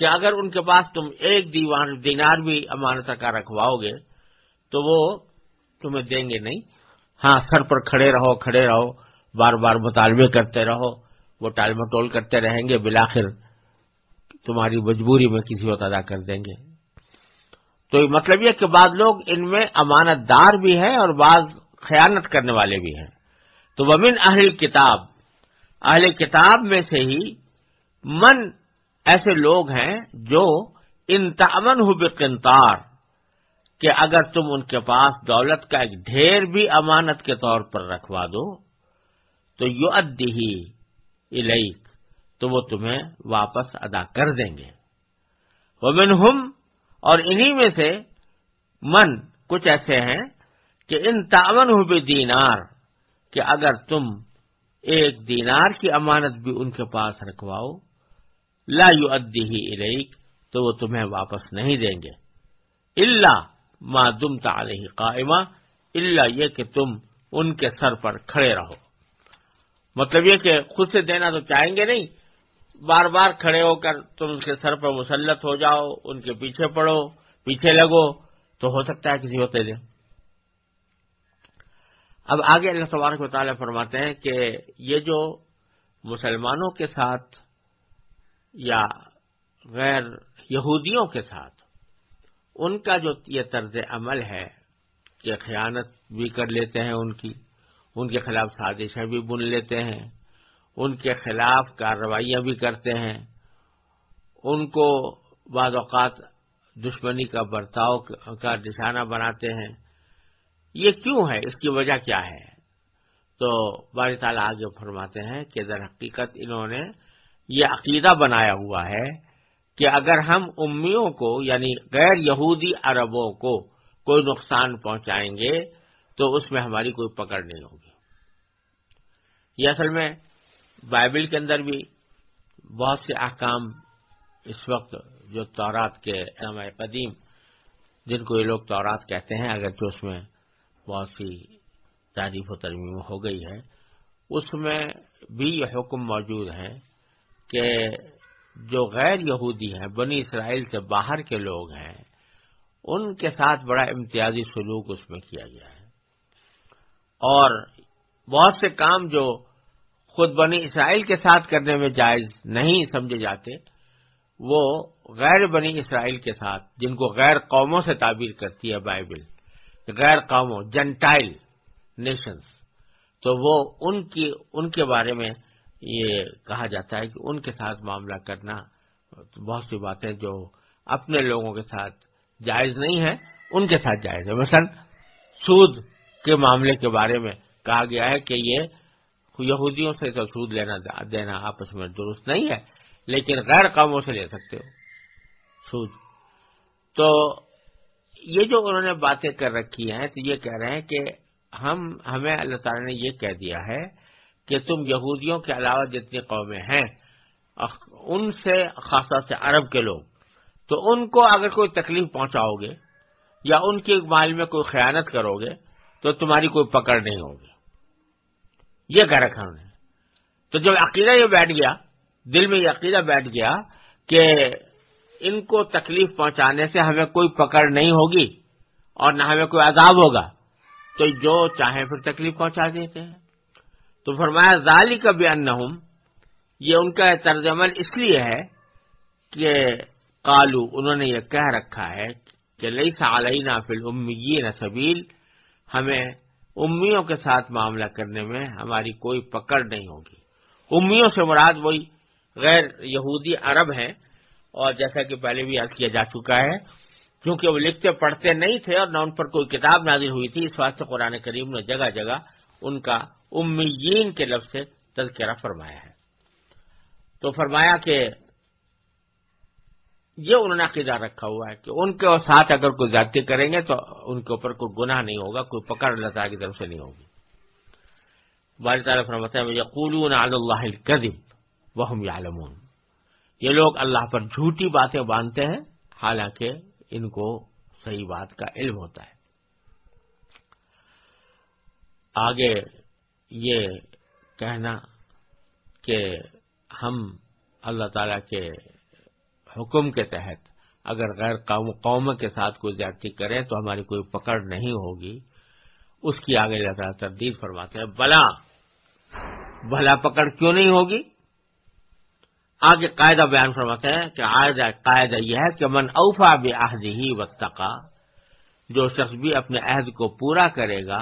کہ اگر ان کے پاس تم ایک دیوان دینار بھی امانت کا رکھواؤ گے، تو وہ تمہیں دیں گے نہیں۔ ہاں سر پر کھڑے رہو کھڑے رہو، بار بار مطالبے کرتے رہو، وہ ٹال مٹول کرتے رہیں گے، بلاخر تمہاری مجبوری میں کسی وقت ادا کر دیں گے۔ تو مطلب یہ کہ بعض لوگ ان میں امانت دار بھی ہیں اور بعض خیانت کرنے والے بھی ہیں۔ تو ومن اہل کتاب اہل کتاب میں سے ہی من ایسے لوگ ہیں جو ان ہو بقنتار کہ اگر تم ان کے پاس دولت کا ایک ڈھیر بھی امانت کے طور پر رکھوا دو، تو یو ادی ہی تو وہ تمہیں واپس ادا کر دیں گے۔ ومن ہم اور انہی میں سے من کچھ ایسے ہیں کہ ان تعاون ہو دینار کہ اگر تم ایک دینار کی امانت بھی ان کے پاس رکھواؤ لا یو ادی ہی الیک، تو وہ تمہیں واپس نہیں دیں گے۔ اللہ ما دم تعلیہ قائمہ اللہ یہ کہ تم ان کے سر پر کھڑے رہو۔ مطلب یہ کہ خود سے دینا تو چاہیں گے نہیں، بار بار کھڑے ہو کر تم ان کے سر پر مسلط ہو جاؤ، ان کے پیچھے پڑو، پیچھے لگو، تو ہو سکتا ہے کسی ہوتے دیں۔ اب آگے اللہ تبارک مطالعہ فرماتے ہیں کہ یہ جو مسلمانوں کے ساتھ یا غیر یہودیوں کے ساتھ، ان کا جو یہ طرز عمل ہے کہ خیانت بھی کر لیتے ہیں ان کی، ان کے خلاف سازشیں بھی بن لیتے ہیں، ان کے خلاف کارروائیاں بھی کرتے ہیں، ان کو بعض اوقات دشمنی کا برتاؤ کا نشانہ بناتے ہیں۔ یہ کیوں ہے؟ اس کی وجہ کیا ہے؟ تو بار تعالیٰ آگے فرماتے ہیں کہ در حقیقت انہوں نے یہ عقیدہ بنایا ہوا ہے کہ اگر ہم امیوں کو یعنی غیر یہودی عربوں کو کوئی نقصان پہنچائیں گے تو اس میں ہماری کوئی پکڑ نہیں ہوگی۔ یہ اصل میں بائبل کے اندر بھی بہت سے احکام اس وقت جو تورات کے قدیم جن کو یہ لوگ تورات کہتے ہیں اگر جو اس میں بہت سی تعریف و ترمیم ہو گئی ہے، اس میں بھی یہ حکم موجود ہے کہ جو غیر یہودی ہیں، بنی اسرائیل سے باہر کے لوگ ہیں، ان کے ساتھ بڑا امتیازی سلوک اس میں کیا گیا ہے۔ اور بہت سے کام جو خود بنی اسرائیل کے ساتھ کرنے میں جائز نہیں سمجھے جاتے، وہ غیر بنی اسرائیل کے ساتھ، جن کو غیر قوموں سے تعبیر کرتی ہے بائبل، غیر قوموں، جنٹائل نیشنز، تو وہ ان کی، ان کے بارے میں یہ کہا جاتا ہے کہ ان کے ساتھ معاملہ کرنا بہت سی باتیں جو اپنے لوگوں کے ساتھ جائز نہیں ہے ان کے ساتھ جائز ہے مثلا سود کے معاملے کے بارے میں کہا گیا ہے کہ یہ یہودیوں سے تو سود لینا دینا آپس میں درست نہیں ہے، لیکن غیر قوموں سے لے سکتے ہو سود۔ تو یہ جو انہوں نے باتیں کر رکھی ہیں، تو یہ کہہ رہے ہیں کہ ہم ہمیں اللہ تعالی نے یہ کہہ دیا ہے کہ تم یہودیوں کے علاوہ جتنی قومیں ہیں ان سے خاصا سے عرب کے لوگ، تو ان کو اگر کوئی تکلیف پہنچاؤ گے یا ان کے مال میں کوئی خیانت کرو گے، تو تمہاری کوئی پکڑ نہیں ہوگی یہ کہہ رکھا انہوں نے تو جب عقیدہ یہ بیٹھ گیا، دل میں یہ عقیدہ بیٹھ گیا کہ ان کو تکلیف پہنچانے سے ہمیں کوئی پکڑ نہیں ہوگی اور نہ ہمیں کوئی عذاب ہوگا، تو جو چاہیں پھر تکلیف پہنچا دیتے ہیں۔ تو فرمایا ظالی کا بھی ان یہ ان کا طرز عمل اس لیے ہے کہ کالو انہوں نے یہ کہہ رکھا ہے کہ لئی سالئی نافل امی سبیل، ہمیں امیوں کے ساتھ معاملہ کرنے میں ہماری کوئی پکڑ نہیں ہوگی۔ امیوں سے مراد وہی غیر یہودی عرب ہیں، اور جیسا کہ پہلے بھی یاد کیا جا چکا ہے، کیونکہ وہ لکھتے پڑھتے نہیں تھے اور نہ ان پر کوئی کتاب نازل ہوئی تھی، اس واسطے قرآن کریم نے جگہ جگہ ان کا امیین کے لفظ سے تذکرہ فرمایا ہے۔ تو فرمایا کہ یہ انہوں نے عقیدہ رکھا ہوا ہے کہ ان کے ساتھ اگر کوئی زیادتی کریں گے تو ان کے اوپر کوئی گناہ نہیں ہوگا، کوئی پکڑ اللہ تعالیٰ کی طرف سے نہیں ہوگی۔ بال تعالیٰ فرماتا ہے یقولون علی اللہ الکذب وهم یعلمون۔ یہ لوگ اللہ پر جھوٹی باتیں باندھتے ہیں، حالانکہ ان کو صحیح بات کا علم ہوتا ہے۔ آگے یہ کہنا کہ ہم اللہ تعالی کے حکم کے تحت اگر غیر قوم قوم کے ساتھ کوئی زیادتی کریں تو ہماری کوئی پکڑ نہیں ہوگی۔ اس کی آگے تعالیٰ تردید فرماتے ہیں، بلا، بھلا پکڑ کیوں نہیں ہوگی؟ آگے قاعدہ بیان فرماتے ہیں کہ قاعدہ یہ ہے کہ من اوفا بے عہد ہی وقت جو شخص بھی اپنے عہد کو پورا کرے گا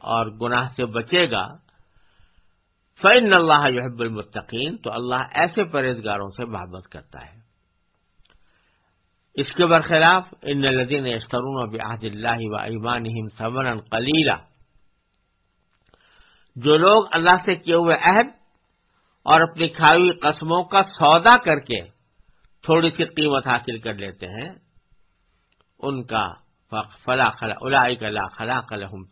اور گناہ سے بچے گا فعن اللہ یحب المتقین تو اللہ ایسے پرہیزگاروں سے محبت کرتا ہے۔ اس کے برخلاف ان لدین اشترون بعہد اللہ و ایمان سمن قلیلہ جو لوگ اللہ سے کیے ہوئے عہد اور اپنی کھائی قسموں کا سودا کر کے تھوڑی سی قیمت حاصل کر لیتے ہیں، ان کا فلا خلا خلا قلحم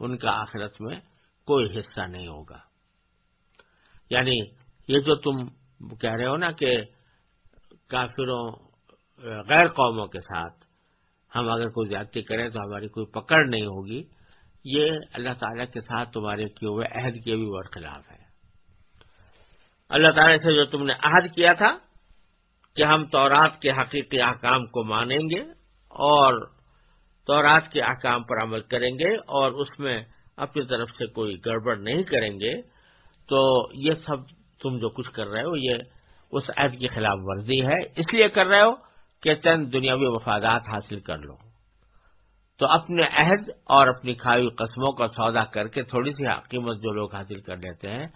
ان کا آخرت میں کوئی حصہ نہیں ہوگا۔ یعنی یہ جو تم کہہ رہے ہو نا کہ کافروں، غیر قوموں کے ساتھ ہم اگر کوئی زیادتی کریں تو ہماری کوئی پکڑ نہیں ہوگی، یہ اللہ تعالیٰ کے ساتھ تمہارے کیے ہوئے عہد کے بھی برخلاف ہے۔ اللہ تعالیٰ سے جو تم نے عہد کیا تھا کہ ہم تورات کے حقیقی احکام کو مانیں گے اور تورات کے احکام پر عمل کریں گے اور اس میں اپنی طرف سے کوئی گڑبڑ نہیں کریں گے تو یہ سب تم جو کچھ کر رہے ہو، یہ اس عہد کی خلاف ورزی ہے۔ اس لیے کر رہے ہو کہ چند دنیاوی مفادات حاصل کر لو۔ تو اپنے عہد اور اپنی کھائی قسموں کا سودا کر کے تھوڑی سی قیمت جو لوگ حاصل کر لیتے ہیں،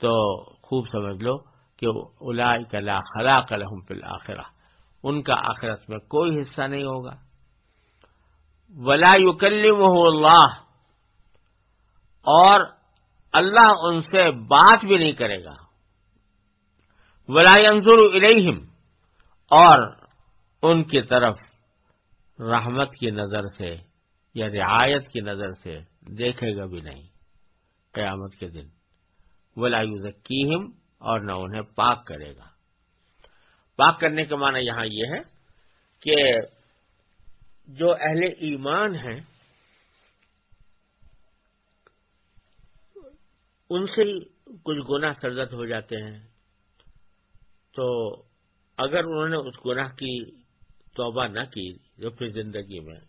تو خوب سمجھ لو کہ الا کلا خلا کلحم پل آخرہ ان کا آخرت میں کوئی حصہ نہیں ہوگا۔ ولا یکلم اللہ۔ اور اللہ ان سے بات بھی نہیں کرے گا۔ ولا انضر الیہم اور ان کی طرف رحمت کی نظر سے یا رعایت کی نظر سے دیکھے گا بھی نہیں۔ قیامت کے دن۔ ولا یوزکیم اور نہ انہیں پاک کرے گا۔ پاک کرنے کا معنی یہاں یہ ہے کہ جو اہل ایمان ہیں ان سے کچھ گنا سرزد ہو جاتے ہیں۔ تو اگر انہوں نے اس گناہ کی توبہ نہ کی، جو پھر زندگی میں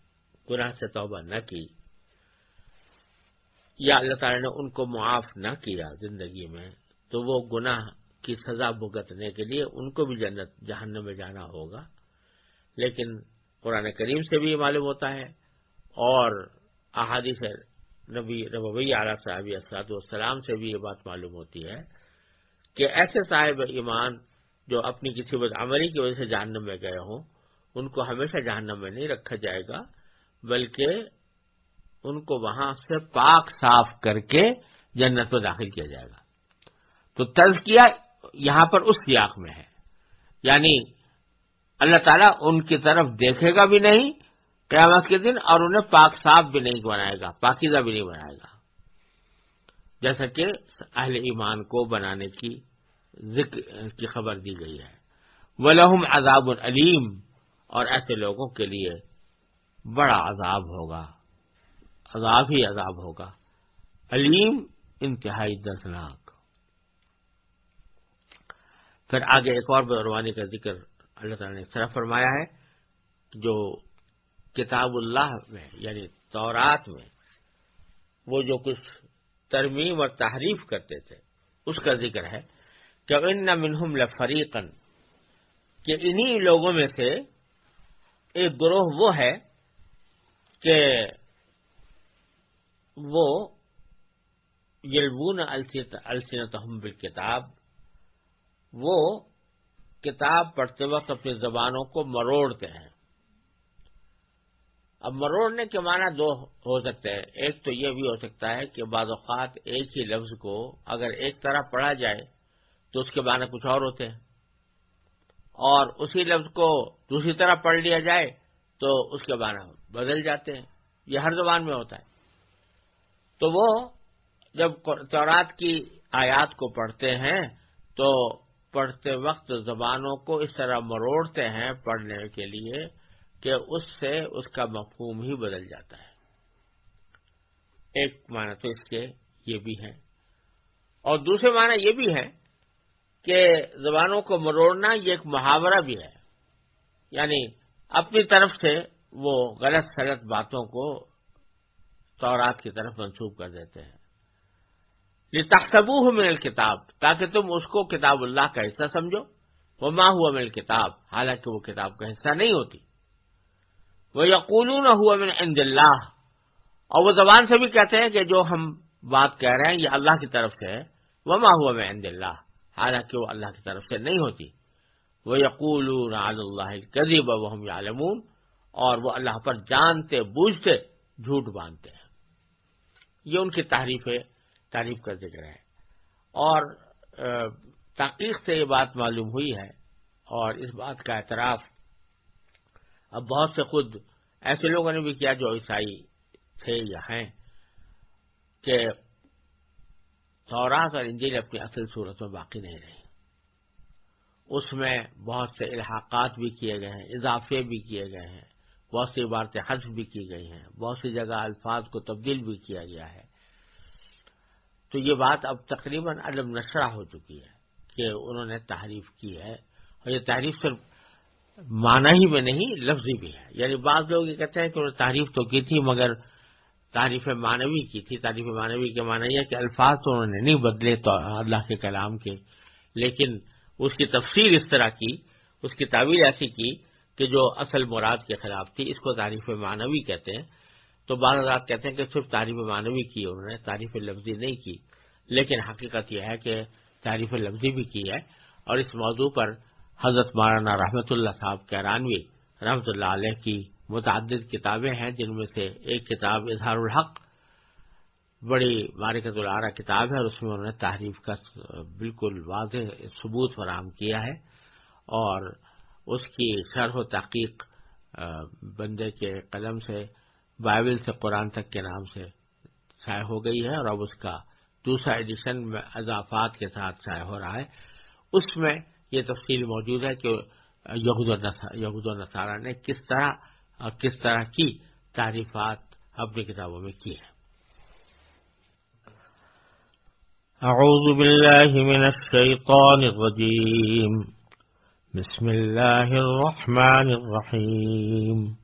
گناہ سے توبہ نہ کی، یا اللہ تعالی نے ان کو معاف نہ کیا زندگی میں، تو وہ گناہ کی سزا بھگتنے کے لیے ان کو بھی جنت، جہنم میں جانا ہوگا۔ لیکن قرآن کریم سے بھی یہ معلوم ہوتا ہے اور احادیث نبی ربوی اعلیٰ صاحب اسراد والسلام سے بھی یہ بات معلوم ہوتی ہے کہ ایسے صاحب ایمان جو اپنی کسی بد عملی کی وجہ سے جہنم میں گئے ہوں، ان کو ہمیشہ جہنم میں نہیں رکھا جائے گا، بلکہ ان کو وہاں سے پاک صاف کر کے جنت میں داخل کیا جائے گا۔ تو تزکیہ یہاں پر اس سیاق میں ہے۔ یعنی اللہ تعالیٰ ان کی طرف دیکھے گا بھی نہیں قیامت کے دن اور انہیں پاک صاف بھی نہیں بنائے گا، پاکیزہ بھی نہیں بنائے گا۔ جیسا کہ اہل ایمان کو بنانے کی ذکر، کی خبر دی گئی ہے۔ ولہم عذاب العلیم اور ایسے لوگوں کے لیے بڑا عذاب ہوگا۔ عذاب ہی عذاب ہوگا۔ علیم انتہائی دردناک۔ پھر آگے ایک اور بدروانی کا ذکر اللہ تعالی نے طرف فرمایا ہے، جو کتاب اللہ میں یعنی تورات میں، وہ جو کچھ ترمیم اور تحریف کرتے تھے، اس کا ذکر ہے کہ ان منہم لفریقن کہ انہی لوگوں میں سے ایک گروہ وہ ہے کہ وہ یلبون السنتہم بالکتاب، وہ کتاب پڑھتے وقت اپنی زبانوں کو مروڑتے ہیں۔ اب مروڑنے کے معنی دو ہو سکتے ہیں۔ ایک تو یہ بھی ہو سکتا ہے کہ بعض اوقات ایک ہی لفظ کو اگر ایک طرح پڑھا جائے تو اس کے معنی کچھ اور ہوتے ہیں۔ اور اسی لفظ کو دوسری طرح پڑھ لیا جائے تو اس کے معنی بدل جاتے ہیں۔ یہ ہر زبان میں ہوتا ہے۔ تو وہ جب تورات کی آیات کو پڑھتے ہیں تو پڑھتے وقت زبانوں کو اس طرح مروڑتے ہیں پڑھنے کے لیے کہ اس سے اس کا مفہوم ہی بدل جاتا ہے۔ ایک معنی تو اس کے یہ بھی ہے اور دوسرے معنی یہ بھی ہے کہ زبانوں کو مروڑنا یہ ایک محاورہ بھی ہے۔ یعنی اپنی طرف سے وہ غلط سلط باتوں کو تورات کی طرف منسوخ کر دیتے ہیں۔ یہ تختبو ہو میرے کتاب تاکہ تم اس کو کتاب اللہ کا حصہ سمجھو۔ وہ ماں ہوا میری کتاب حالانکہ وہ کتاب کا حصہ نہیں ہوتی۔ وہ یقول نہ ہوا میں عند اللہ اور وہ زبان سے بھی کہتے ہیں کہ جو ہم بات کہہ رہے ہیں یہ اللہ کی طرف سے ہے۔ وما ہوا میں عند اللہ حالانکہ وہ اللہ کی طرف سے نہیں ہوتی۔ وہ یقول اللہ قدیب وحم عالمون اور وہ اللہ پر جانتے، بوجھتے، جھوٹ باندھتے ہیں۔ یہ ان کی تعریف ہے تعریف کا ذکر ہے۔ اور تحقیق سے یہ بات معلوم ہوئی ہے اور اس بات کا اعتراف اب بہت سے خود ایسے لوگوں نے بھی کیا جو عیسائی تھے یا ہیں کہ سورات اور انجیل اپنی اصل صورت میں باقی نہیں رہی۔ اس میں بہت سے الحاقات بھی کیے گئے ہیں، اضافے بھی کیے گئے ہیں، بہت سی عبارتیں حذف بھی کی گئی ہیں، بہت سی جگہ الفاظ کو تبدیل بھی کیا گیا ہے۔ تو یہ بات اب تقریباً علم نشرہ ہو چکی ہے کہ انہوں نے تعریف کی ہے اور یہ تعریف صرف معنی ہی میں نہیں، لفظی بھی ہے۔ یعنی بعض لوگ یہ کہتے ہیں کہ انہوں نے تعریف تو کی تھی، مگر تعریف معنوی کی تھی۔ تعریف معنوی کے معنی یہ کہ الفاظ تو انہوں نے نہیں بدلے تو اللہ کے کلام کے، لیکن اس کی تفصیل اس طرح کی، اس کی تعویل ایسی کی کہ جو اصل مراد کے خلاف تھی، اس کو تعریف معنوی کہتے ہیں۔ تو بعض حضرات کہتے ہیں کہ صرف تعریف معنوی کی انہوں نے، تعریف لفظی نہیں کی۔ لیکن حقیقت یہ ہے کہ تعریف لفظی بھی کی ہے اور اس موضوع پر حضرت مولانا رحمت اللہ صاحب کیرانوی رحمت اللہ علیہ کی متعدد کتابیں ہیں، جن میں سے ایک کتاب اظہار الحق، بڑی مارکت العرا کتاب ہے، اور اس میں انہوں نے تعریف کا بالکل واضح ثبوت فراہم کیا ہے، اور اس کی شرح و تحقیق بندے کے قلم سے، بائبل سے قرآن تک کے نام سے شائع ہو گئی ہے، اور اب اس کا دوسرا ایڈیشن میں اضافات کے ساتھ شائع ہو رہا ہے۔ اس میں یہ تفصیل موجود ہے کہ یہود و نصارہ نے کس طرح اور کس طرح کی تعریفات اپنی کتابوں میں کی ہیں۔ اعوذ باللہ من الشیطان الرجیم۔ بسم اللہ الرحمن الرحیم۔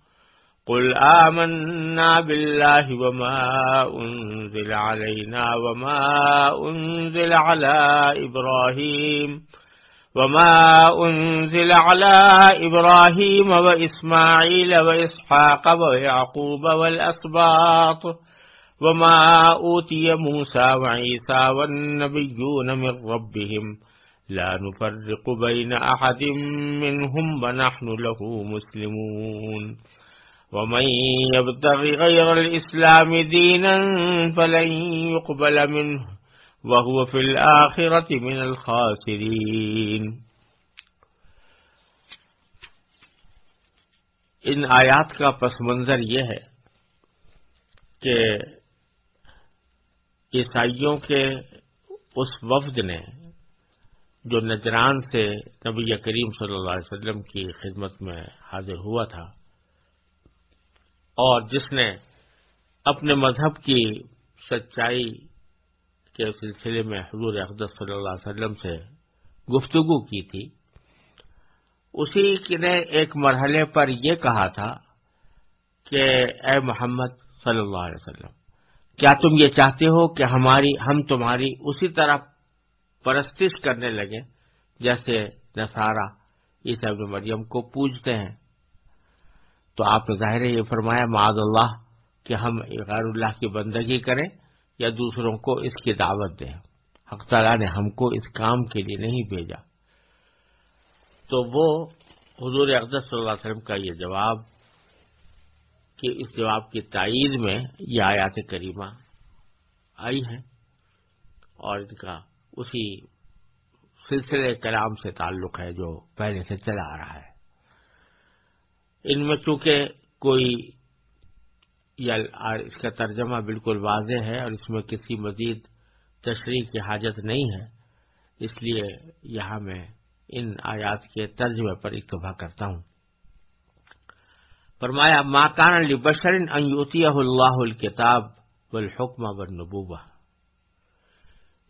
قل آمنا بالله وما أنزل علينا وما أنزل على إبراهيم وما أنزل على إبراهيم وإسماعيل وإسحاق ويعقوب والأسباط وما أوتي موسى وعيسى والنبيون من ربهم لا نفرق بين أحد منهم ونحن له مسلمون ومن يبتغي غير الإسلام دينا فلن يقبل منه وهو في الآخرة من الخاسرين. ان آیات کا پس منظر یہ ہے کہ عیسائیوں کے اس وفد نے جو نجران سے نبی کریم صلی اللہ علیہ وسلم کی خدمت میں حاضر ہوا تھا اور جس نے اپنے مذہب کی سچائی کے سلسلے میں حضور اقدس صلی اللہ علیہ وسلم سے گفتگو کی تھی، اسی نے ایک مرحلے پر یہ کہا تھا کہ اے محمد صلی اللہ علیہ وسلم، کیا تم یہ چاہتے ہو کہ ہماری، ہم تمہاری اسی طرح پرستش کرنے لگے جیسے نسارا ابن مریم کو پوجتے ہیں؟ تو آپ نے ظاہر یہ فرمایا معذ اللہ کہ ہم غیر اللہ کی بندگی کریں یا دوسروں کو اس کی دعوت دیں۔ حق تعالیٰ نے ہم کو اس کام کے لیے نہیں بھیجا۔ تو وہ حضور اقدس صلی اللہ علیہ وسلم کا یہ جواب کہ اس جواب کی تائید میں یہ آیات کریمہ آئی ہے اور ان کا اسی سلسلے کلام سے تعلق ہے جو پہلے سے چلا آ رہا ہے۔ ان میں چونکہ کوئی یا اس کا ترجمہ بالکل واضح ہے اور اس میں کسی مزید تشریح کی حاجت نہیں ہے، اس لیے یہاں میں ان آیات کے ترجمے پر اکتفا کرتا ہوں۔ فرمایا ماکان علی بشرن انوتی اللہ الکتاب والحکم والنبوہ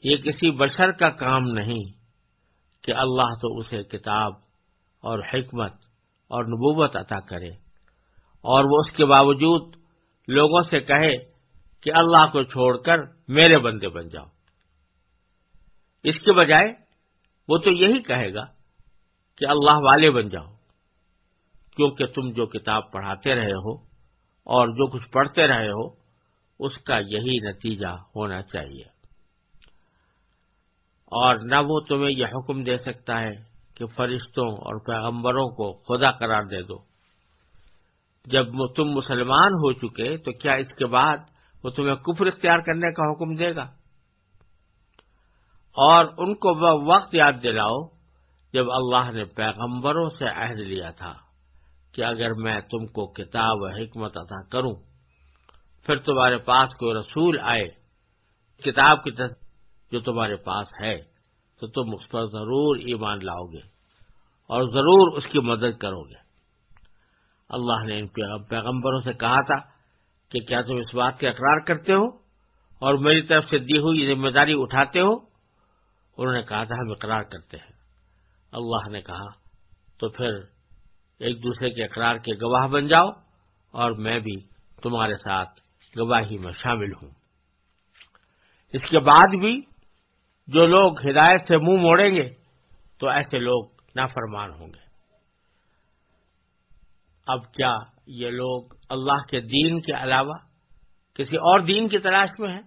یہ کسی بشر کا کام نہیں کہ اللہ تو اسے کتاب اور حکمت اور نبوت عطا کرے۔ اور وہ اس کے باوجود لوگوں سے کہے کہ اللہ کو چھوڑ کر میرے بندے بن جاؤ۔ اس کے بجائے وہ تو یہی کہے گا کہ اللہ والے بن جاؤ، کیونکہ تم جو کتاب پڑھاتے رہے ہو اور جو کچھ پڑھتے رہے ہو، اس کا یہی نتیجہ ہونا چاہیے۔ اور نہ وہ تمہیں یہ حکم دے سکتا ہے کہ فرشتوں اور پیغمبروں کو خدا قرار دے دو۔ جب تم مسلمان ہو چکے تو کیا اس کے بعد وہ تمہیں کفر اختیار کرنے کا حکم دے گا؟ اور ان کو وہ وقت یاد دلاؤ جب اللہ نے پیغمبروں سے عہد لیا تھا کہ اگر میں تم کو کتاب و حکمت عطا کروں، پھر تمہارے پاس کوئی رسول آئے، کتاب کی جو تمہارے پاس ہے، تو تم اس پر ضرور ایمان لاؤ گے۔ اور ضرور اس کی مدد کرو گے۔ اللہ نے ان پیغمبروں سے کہا تھا کہ کیا تم اس بات کا اقرار کرتے ہو اور میری طرف سے دی ہوئی ذمہ داری اٹھاتے ہو؟ انہوں نے کہا تھا، ہم اقرار کرتے ہیں۔ اللہ نے کہا، تو پھر ایک دوسرے کے اقرار کے گواہ بن جاؤ اور میں بھی تمہارے ساتھ گواہی میں شامل ہوں۔ اس کے بعد بھی جو لوگ ہدایت سے منہ موڑیں گے، تو ایسے لوگ نافرمان ہوں گے۔ اب کیا یہ لوگ اللہ کے دین کے علاوہ کسی اور دین کی تلاش میں ہیں؟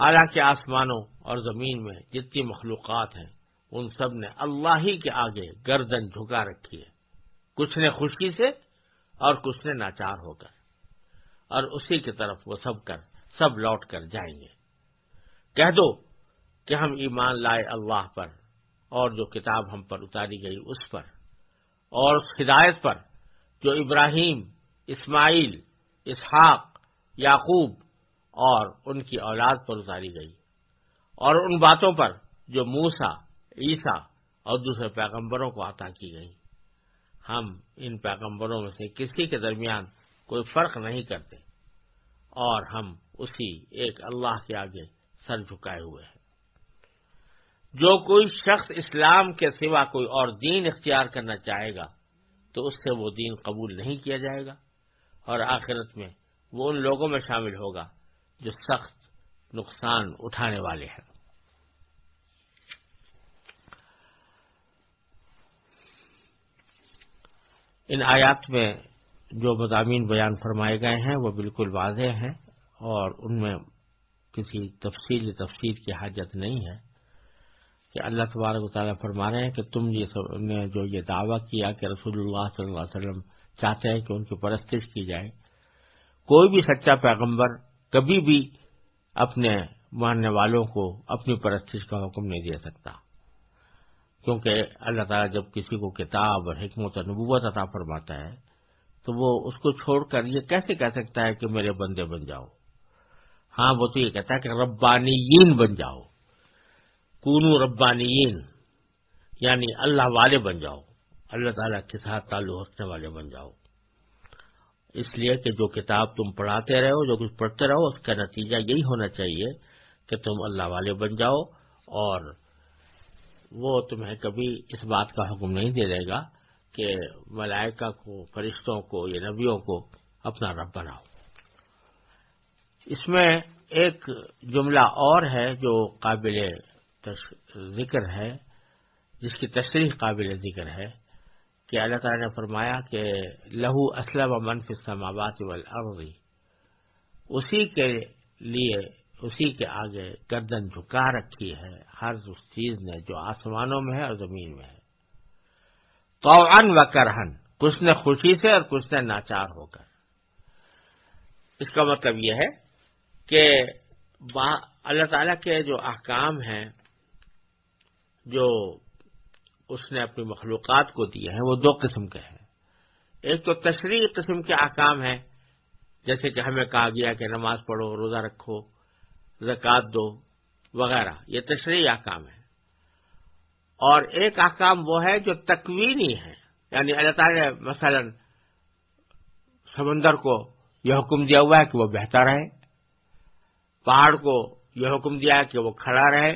حالانکہ آسمانوں اور زمین میں جتنی مخلوقات ہیں، ان سب نے اللہ ہی کے آگے گردن جھکا رکھی ہے۔ کچھ نے خوشی سے اور کچھ نے ناچار ہو کر۔ اور اسی کی طرف وہ سب کر، سب لوٹ کر جائیں گے۔ کہہ دو کہ ہم ایمان لائے اللہ پر اور جو کتاب ہم پر اتاری گئی اس پر اور اس ہدایت پر جو ابراہیم، اسماعیل، اسحاق، یعقوب اور ان کی اولاد پر اتاری گئی اور ان باتوں پر جو موسا عیسیٰ اور دوسرے پیغمبروں کو عطا کی گئی۔ ہم ان پیغمبروں میں سے کسی کے درمیان کوئی فرق نہیں کرتے اور ہم اسی ایک اللہ کے آگے سر جھکائے ہوئے ہیں۔ جو کوئی شخص اسلام کے سوا کوئی اور دین اختیار کرنا چاہے گا، تو اس سے وہ دین قبول نہیں کیا جائے گا۔ اور آخرت میں وہ ان لوگوں میں شامل ہوگا جو سخت نقصان اٹھانے والے ہیں۔ ان آیات میں جو مضامین بیان فرمائے گئے ہیں، وہ بالکل واضح ہیں اور ان میں کسی تفصیل تفصیل کی حاجت نہیں ہے۔ کہ اللہ تبارک و تعالیٰ فرما رہے ہیں کہ تم یہ نے جو یہ دعویٰ کیا کہ رسول اللہ صلی اللہ علیہ وسلم چاہتے ہیں کہ ان کی پرستش کی جائے۔ کوئی بھی سچا پیغمبر کبھی بھی اپنے ماننے والوں کو اپنی پرستش کا حکم نہیں دے سکتا۔ کیونکہ اللہ تعالیٰ جب کسی کو کتاب اور حکمت اور نبوت عطا فرماتا ہے، تو وہ اس کو چھوڑ کر یہ کیسے کہہ سکتا ہے کہ میرے بندے بن جاؤ؟ ہاں وہ تو یہ کہتا ہے کہ ربانیین بن جاؤ۔ کونو ربانیین یعنی اللہ والے بن جاؤ، اللہ تعالیٰ کے ساتھ تعلق رکھنے والے بن جاؤ۔ اس لیے کہ جو کتاب تم پڑھاتے رہو، جو کچھ پڑھتے رہو، اس کا نتیجہ یہی ہونا چاہیے کہ تم اللہ والے بن جاؤ اور وہ تمہیں کبھی اس بات کا حکم نہیں دے دے گا کہ ملائکہ کو، فرشتوں کو، یا نبیوں کو اپنا رب بناؤ۔ اس میں ایک جملہ اور ہے جو قابل ذکر ہے، جس کی تشریح قابل ذکر ہے کہ اللہ تعالیٰ نے فرمایا کہ لہو اسلم و منف السماوات والارض۔ اسی کے لیے، اسی کے آگے گردن جھکا رکھی ہے، ہر اس چیز نے جو آسمانوں میں ہے اور زمین میں ہے۔ تو ان و کرہن کچھ نے خوشی سے اور کچھ نے ناچار ہو کر۔ اس کا مطلب یہ ہے کہ اللہ تعالی کے جو احکام ہیں جو اس نے اپنی مخلوقات کو دیے ہیں وہ دو قسم کے ہیں۔ ایک تو تشریح قسم کے احکام ہیں، جیسے کہ ہمیں کہا گیا کہ نماز پڑھو، روزہ رکھو، زکوٰۃ دو، وغیرہ، یہ تشریح احکام ہے اور ایک احکام وہ ہے جو تکوینی ہے یعنی اللہ تعالی نے مثلا سمندر کو یہ حکم دیا ہوا ہے کہ وہ بہتا رہے، پہاڑ کو یہ حکم دیا ہے کہ وہ کھڑا رہے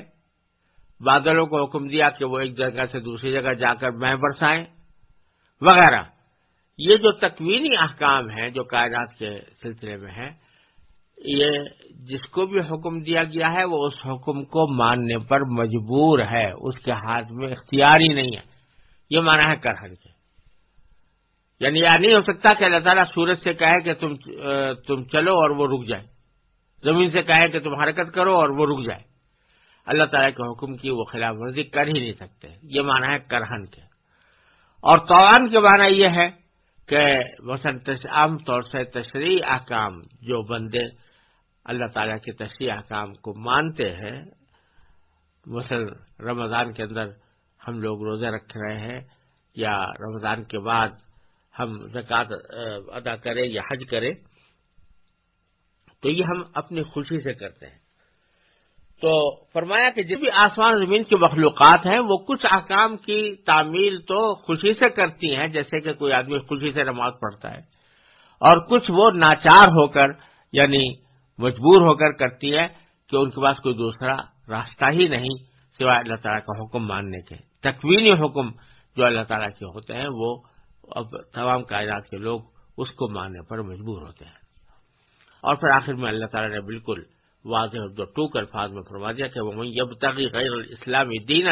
بادلوں کو حکم دیا کہ وہ ایک جگہ سے دوسری جگہ جا کر میں برسائیں، وغیرہ۔ یہ جو تکوینی احکام ہیں جو کائنات کے سلسلے میں ہیں، یہ جس کو بھی حکم دیا گیا ہے، وہ اس حکم کو ماننے پر مجبور ہے۔ اس کے ہاتھ میں اختیار ہی نہیں ہے۔ یہ مانا ہے کرہن کے۔ یعنی یہ نہیں ہو سکتا کہ اللہ تعالیٰ سورج سے کہے کہ تم تم چلو اور وہ رک جائے۔ زمین سے کہے کہ تم حرکت کرو اور وہ رک جائے۔ اللہ تعالیٰ کے حکم کی وہ خلاف ورزی کر ہی نہیں سکتے۔ یہ مانا ہے کرہن کے۔ اور توان کے معنی یہ ہے کہ مثلاً عام طور سے تشریح احکام جو بندے اللہ تعالیٰ کے تشریح احکام کو مانتے ہیں، مثلا رمضان کے اندر ہم لوگ روزے رکھ رہے ہیں یا رمضان کے بعد ہم زکوٰۃ ادا کریں یا حج کریں، تو یہ ہم اپنی خوشی سے کرتے ہیں۔ تو فرمایا کہ جب بھی آسمان زمین کی مخلوقات ہیں، وہ کچھ احکام کی تعمیل تو خوشی سے کرتی ہیں، جیسے کہ کوئی آدمی خوشی سے نماز پڑھتا ہے۔ اور کچھ وہ ناچار ہو کر یعنی مجبور ہو کر کرتی ہے کہ ان کے پاس کوئی دوسرا راستہ ہی نہیں سوائے اللہ تعالیٰ کا حکم ماننے کے۔ تکوینی حکم جو اللہ تعالیٰ کے ہوتے ہیں، وہ اب تمام کائنات کے لوگ اس کو ماننے پر مجبور ہوتے ہیں۔ اور پھر آخر میں اللہ تعالیٰ نے بالکل واضح دو ٹوک الفاظ میں فرما دیا کہ وہ یب غیر الاسلامی دین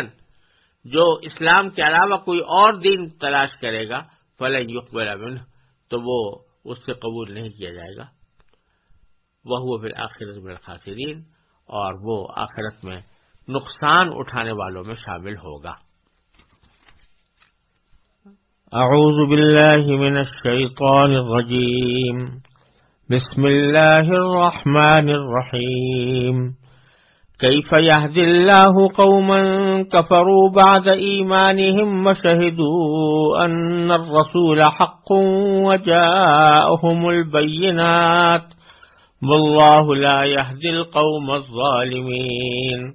جو اسلام کے علاوہ کوئی اور دین تلاش کرے گا، فلن یقبل منہ تو وہ اس سے قبول نہیں کیا جائے گا۔ وہ پھر آخرت میں خاصرین اور وہ آخرت میں نقصان اٹھانے والوں میں شامل ہوگا۔ اعوذ باللہ من الشیطان الرجیم۔ بسم الله الرحمن الرحيم كيف يهدي الله قوما كفروا بعد إيمانهم وشهدوا أن الرسول حق وجاءهم البينات والله لا يهدي القوم الظالمين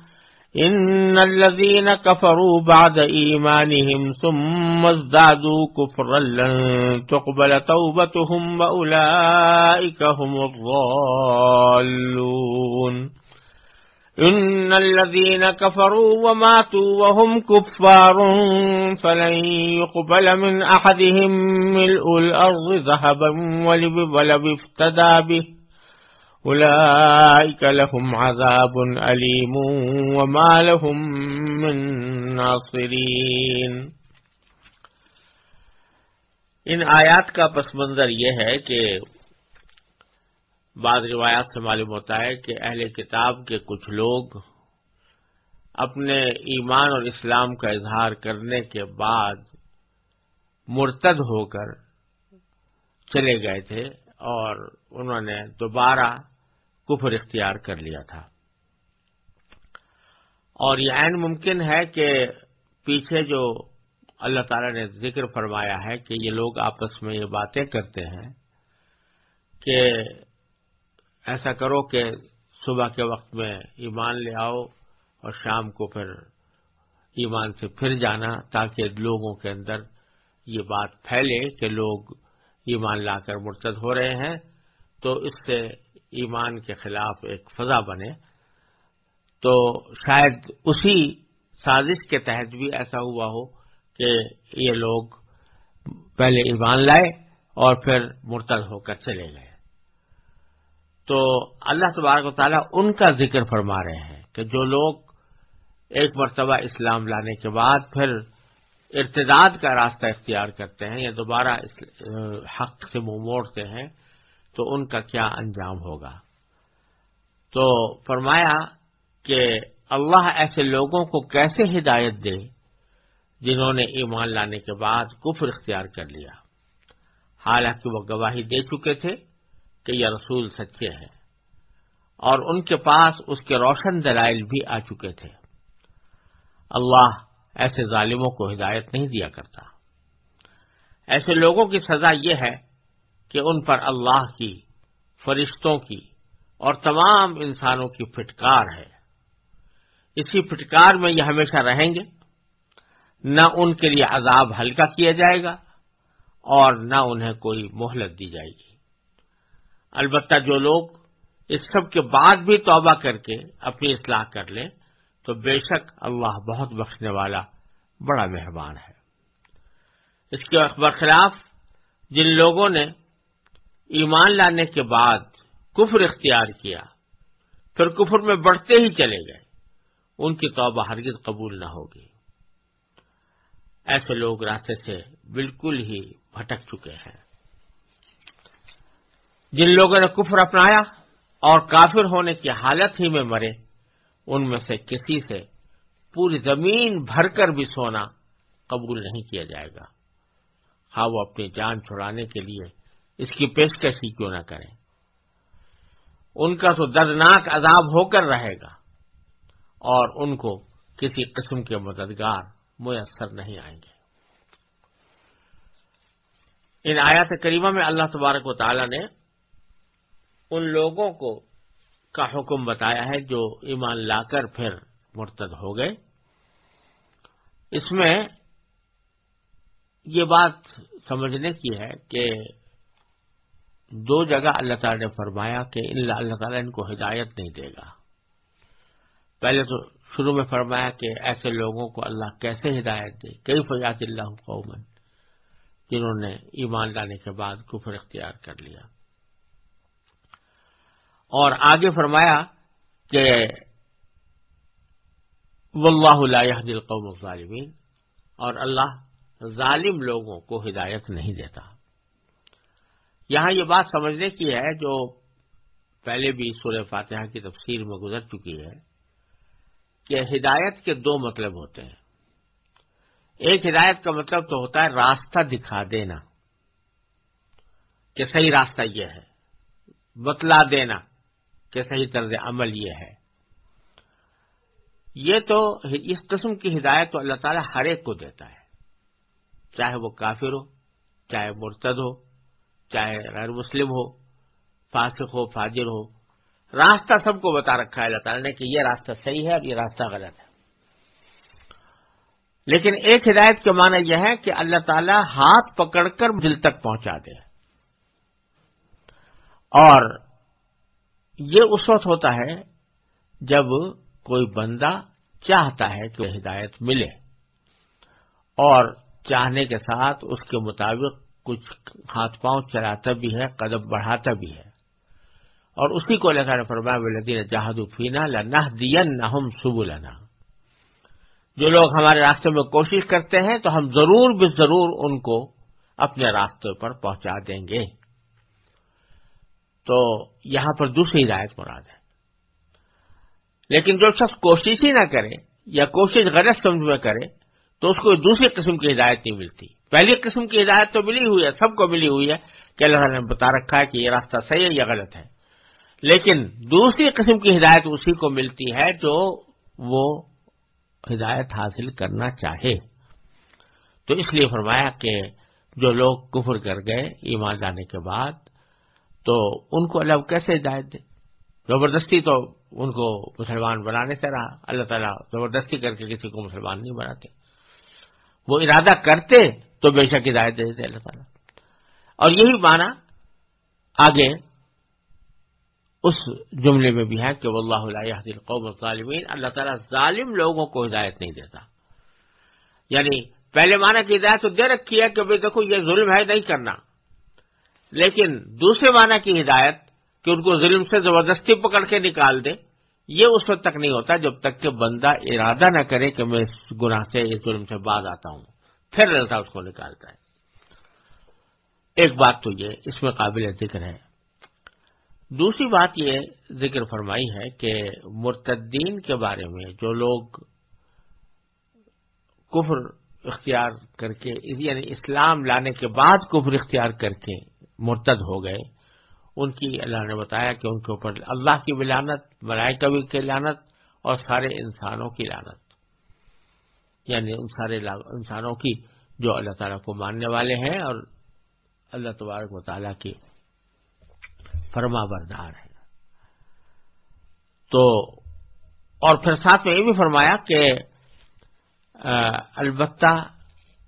إن الذين كفروا بعد إيمانهم ثم ازدادوا كفرا لن تقبل توبتهم وأولئك هم الضالون إن الذين كفروا وماتوا وهم كفار فلن يقبل من أحدهم ملء الأرض ذهبا ولب افتدى به أولئك لهم عذاب أليم وما لهم من ناصرين۔ ان آیات کا پس منظر یہ ہے کہ بعض روایات سے معلوم ہوتا ہے کہ اہل کتاب کے کچھ لوگ اپنے ایمان اور اسلام کا اظہار کرنے کے بعد مرتد ہو کر چلے گئے تھے اور انہوں نے دوبارہ کفر اختیار کر لیا تھا۔ اور یہ عین ممکن ہے کہ پیچھے جو اللہ تعالی نے ذکر فرمایا ہے کہ یہ لوگ آپس میں یہ باتیں کرتے ہیں کہ ایسا کرو کہ صبح کے وقت میں ایمان لے آؤ اور شام کو پھر ایمان سے پھر جانا تاکہ لوگوں کے اندر یہ بات پھیلے کہ لوگ ایمان لا کر مرتد ہو رہے ہیں۔ تو اس سے ایمان کے خلاف ایک فضا بنے، تو شاید اسی سازش کے تحت بھی ایسا ہوا ہو کہ یہ لوگ پہلے ایمان لائے اور پھر مرتد ہو کر چلے گئے۔ تو اللہ تبارک و تعالیٰ ان کا ذکر فرما رہے ہیں کہ جو لوگ ایک مرتبہ اسلام لانے کے بعد پھر ارتداد کا راستہ اختیار کرتے ہیں یا دوبارہ حق سے منہ موڑتے ہیں تو ان کا کیا انجام ہوگا؟ تو فرمایا کہ اللہ ایسے لوگوں کو کیسے ہدایت دے جنہوں نے ایمان لانے کے بعد کفر اختیار کر لیا؟ حالانکہ وہ گواہی دے چکے تھے کہ یہ رسول سچے ہیں اور ان کے پاس اس کے روشن دلائل بھی آ چکے تھے۔ اللہ ایسے ظالموں کو ہدایت نہیں دیا کرتا۔ ایسے لوگوں کی سزا یہ ہے کہ ان پر اللہ کی، فرشتوں کی اور تمام انسانوں کی پھٹکار ہے۔ اسی پھٹکار میں یہ ہمیشہ رہیں گے۔ نہ ان کے لیے عذاب ہلکا کیا جائے گا اور نہ انہیں کوئی مہلت دی جائے گی۔ البتہ جو لوگ اس سب کے بعد بھی توبہ کر کے اپنی اصلاح کر لیں، تو بے شک اللہ بہت بخشنے والا بڑا مہربان ہے۔ اس کے برخلاف جن لوگوں نے ایمان لانے کے بعد کفر اختیار کیا، پھر کفر میں بڑھتے ہی چلے گئے، ان کی توبہ ہرگز قبول نہ ہوگی ایسے لوگ راستے سے بالکل ہی بھٹک چکے ہیں۔ جن لوگوں نے کفر اپنایا اور کافر ہونے کی حالت ہی میں مرے، ان میں سے کسی سے پوری زمین بھر کر بھی سونا قبول نہیں کیا جائے گا۔ ہاں وہ اپنی جان چھڑانے کے لیے اس کی پیشکش ہی کیوں نہ کریں؟ ان کا تو دردناک عذاب ہو کر رہے گا اور ان کو کسی قسم کے مددگار میسر نہیں آئیں گے۔ ان آیات کریمہ میں اللہ تبارک و تعالی نے ان لوگوں کو کا حکم بتایا ہے جو ایمان لا کر پھر مرتد ہو گئے۔ اس میں یہ بات سمجھنے کی ہے کہ دو جگہ اللہ تعالی نے فرمایا کہ اللہ تعالیٰ ان کو ہدایت نہیں دے گا۔ پہلے تو شروع میں فرمایا کہ ایسے لوگوں کو اللہ کیسے ہدایت دے؟ کئی فیاض اللہ قومن جنہوں نے ایمان لانے کے بعد کفر اختیار کر لیا۔ اور آگے فرمایا کہ واللہ لا يهدي القوم الظالمین اور اللہ ظالم لوگوں کو ہدایت نہیں دیتا۔ یہاں یہ بات سمجھنے کی ہے جو پہلے بھی سورہ فاتحہ کی تفسیر میں گزر چکی ہے کہ ہدایت کے دو مطلب ہوتے ہیں۔ ایک ہدایت کا مطلب تو ہوتا ہے راستہ دکھا دینا کہ صحیح راستہ یہ ہے، بتلا دینا کہ صحیح طرز عمل یہ ہے۔ یہ تو اس قسم کی ہدایت تو اللہ تعالیٰ ہر ایک کو دیتا ہے، چاہے وہ کافر ہو، چاہے مرتد ہو چاہے غیر مسلم ہو، فاسق ہو، فاجر ہو، راستہ سب کو بتا رکھا ہے اللہ تعالیٰ نے کہ یہ راستہ صحیح ہے اور یہ راستہ غلط ہے۔ لیکن ایک ہدایت کا معنی یہ ہے کہ اللہ تعالیٰ ہاتھ پکڑ کر دل تک پہنچا دے۔ اور یہ اس وقت ہوتا ہے جب کوئی بندہ چاہتا ہے کہ ہدایت ملے اور چاہنے کے ساتھ اس کے مطابق کچھ ہاتھ پاؤں چلاتا بھی ہے، قدم بڑھاتا بھی ہے۔ اور اسی کو لے کر فرمایا جہاد فینا لنا دین نہ ہم جو لوگ ہمارے راستے میں کوشش کرتے ہیں تو ہم ضرور بے ضرور ان کو اپنے راستے پر پہنچا دیں گے۔ تو یہاں پر دوسری ہدایت مراد ہے۔ لیکن جو شخص کوشش ہی نہ کرے یا کوشش غلط سمجھ میں کرے تو اس کو دوسری قسم کی ہدایت نہیں ملتی۔ پہلی قسم کی ہدایت تو ملی ہوئی ہے، سب کو ملی ہوئی ہے کہ اللہ تعالیٰ نے بتا رکھا ہے کہ یہ راستہ صحیح ہے یا غلط ہے۔ لیکن دوسری قسم کی ہدایت اسی کو ملتی ہے جو وہ ہدایت حاصل کرنا چاہے۔ تو اس لیے فرمایا کہ جو لوگ کفر کر گئے، ایمان لانے کے بعد، تو ان کو اللہ کیسے ہدایت دے؟ زبردستی تو ان کو مسلمان بنانے سے رہا۔ اللہ تعالیٰ زبردستی کر کے کسی کو مسلمان نہیں بناتے۔ وہ ارادہ کرتے تو بے شک ہدایت دے دیتے اللہ تعالیٰ۔ اور یہی مانا آگے اس جملے میں بھی ہے کہ وہ اللہ قوم ظالمین اللہ تعالیٰ ظالم لوگوں کو ہدایت نہیں دیتا۔ یعنی پہلے معنی کی ہدایت تو دے رکھی ہے کہ بھائی دیکھو یہ ظلم ہے نہیں کرنا۔ لیکن دوسرے معنی کی ہدایت کہ ان کو ظلم سے زبردستی پکڑ کے نکال دے، یہ اس وقت تک نہیں ہوتا جب تک کہ بندہ ارادہ نہ کرے کہ میں اس گناہ سے، اس ظلم سے باز آتا ہوں۔ پھر اللہ اس کو نکالتا ہے۔ ایک بات تو یہ، اس میں قابل ذکر ہے۔ دوسری بات یہ ذکر فرمائی ہے کہ مرتدین کے بارے میں جو لوگ کفر اختیار کر کے یعنی اسلام لانے کے بعد کفر اختیار کر کے مرتد ہو گئے، ان کی اللہ نے بتایا کہ ان کے اوپر اللہ کی بھی لانت کبھی کی لانت اور سارے انسانوں کی لانت یعنی ان سارے انسانوں کی جو اللہ تعالیٰ کو ماننے والے ہیں اور اللہ تبارک و تعالیٰ کی فرما بردار ہے تو اور پھر ساتھ میں یہ بھی فرمایا کہ البتہ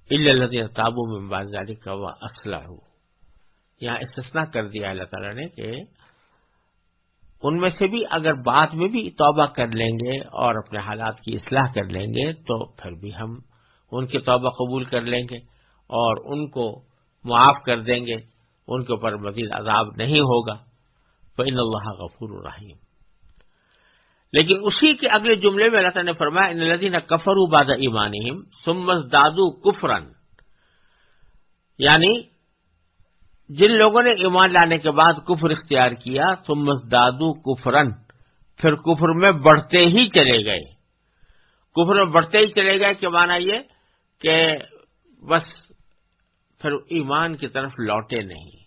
اللہ تابو میں بازاری کا وہ ہو یہاں استثنا کر دیا اللہ تعالیٰ نے کہ ان میں سے بھی اگر بعد میں بھی توبہ کر لیں گے اور اپنے حالات کی اصلاح کر لیں گے، تو پھر بھی ہم ان کی توبہ قبول کر لیں گے اور ان کو معاف کر دیں گے۔ ان کے اوپر مزید عذاب نہیں ہوگا۔ فعین اللہ غفور الرحیم لیکن اسی کے اگلے جملے میں اللہ تعالیٰ نے فرمایا ان لدین کفر باد ایمان سمس دادو کفرن یعنی جن لوگوں نے ایمان لانے کے بعد کفر اختیار کیا سمس دادو کفرن پھر کفر میں بڑھتے ہی چلے گئے۔ کفر میں بڑھتے ہی چلے گئے کہ مانا یہ کہ بس پھر ایمان کی طرف لوٹے نہیں۔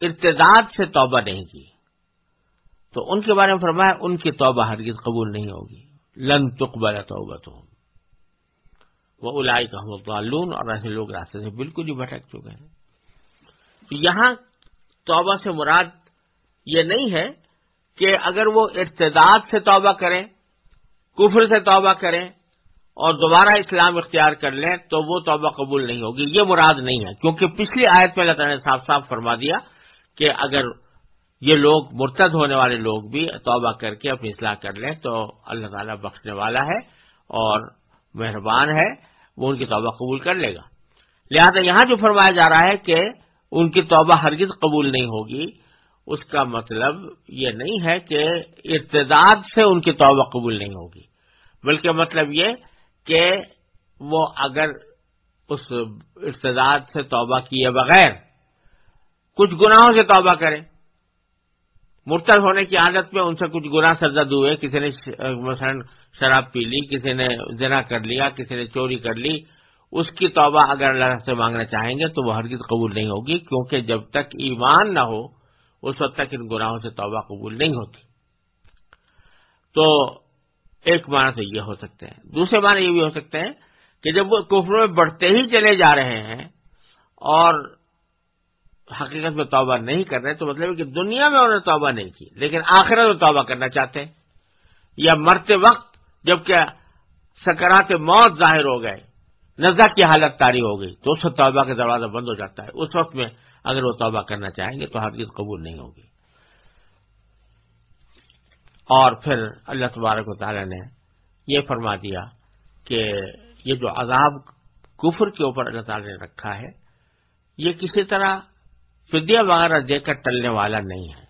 ارتداد سے توبہ نہیں کی۔ تو ان کے بارے میں فرمایا، ان کی توبہ ہرگز قبول نہیں ہوگی۔ لن تقبل توبہ تو وہ الائی کا اور ایسے لوگ راستے سے بالکل ہی بھٹک چکے ہیں۔ یہاں توبہ سے مراد یہ نہیں ہے کہ اگر وہ ارتداد سے توبہ کریں، کفر سے توبہ کریں اور دوبارہ اسلام اختیار کر لیں تو وہ توبہ قبول نہیں ہوگی۔ یہ مراد نہیں ہے۔ کیونکہ پچھلی آیت میں اللہ تعالیٰ نے صاف صاف فرما دیا کہ اگر یہ لوگ مرتد ہونے والے لوگ بھی توبہ کر کے اپنی اصلاح کر لیں تو اللہ تعالیٰ بخشنے والا ہے اور مہربان ہے، وہ ان کی توبہ قبول کر لے گا۔ لہذا یہاں جو فرمایا جا رہا ہے کہ ان کی توبہ ہرگز قبول نہیں ہوگی۔ اس کا مطلب یہ نہیں ہے کہ ارتداد سے ان کی توبہ قبول نہیں ہوگی۔ بلکہ مطلب یہ کہ وہ اگر اس ارتداد سے توبہ کیے بغیر کچھ گناہوں سے توبہ کریں۔ مرتب ہونے کی عادت میں ان سے کچھ گناہ سرزد ہوئے۔ کسی نے مثلا شراب پی لی، کسی نے زنا کر لیا، کسی نے چوری کر لی۔ اس کی توبہ اگر اللہ سے مانگنا چاہیں گے تو وہ ہرگز قبول نہیں ہوگی، کیونکہ جب تک ایمان نہ ہو، اس وقت تک ان گناہوں سے توبہ قبول نہیں ہوتی۔ تو ایک معنی تو یہ ہو سکتے ہیں۔ دوسرے معنی یہ بھی ہو سکتے ہیں کہ جب وہ کفر میں بڑھتے ہی چلے جا رہے ہیں اور حقیقت میں توبہ نہیں کر رہے، تو مطلب ہے کہ دنیا میں انہوں نے توبہ نہیں کی، لیکن آخرت میں توبہ کرنا چاہتے ہیں۔ یا مرتے وقت جبکہ سکرات موت ظاہر ہو گئے۔ نزا کی حالت تاری ہو گئی تو اس وقت توبہ کا دروازہ بند ہو جاتا ہے۔ اس وقت میں اگر وہ توبہ کرنا چاہیں گے تو ہرگز قبول نہیں ہوگی۔ اور پھر اللہ تبارک و تعالی نے یہ فرما دیا کہ یہ جو عذاب کفر کے اوپر اللہ تعالی نے رکھا ہے، یہ کسی طرح فدیہ وغیرہ دے کر ٹلنے والا نہیں ہے۔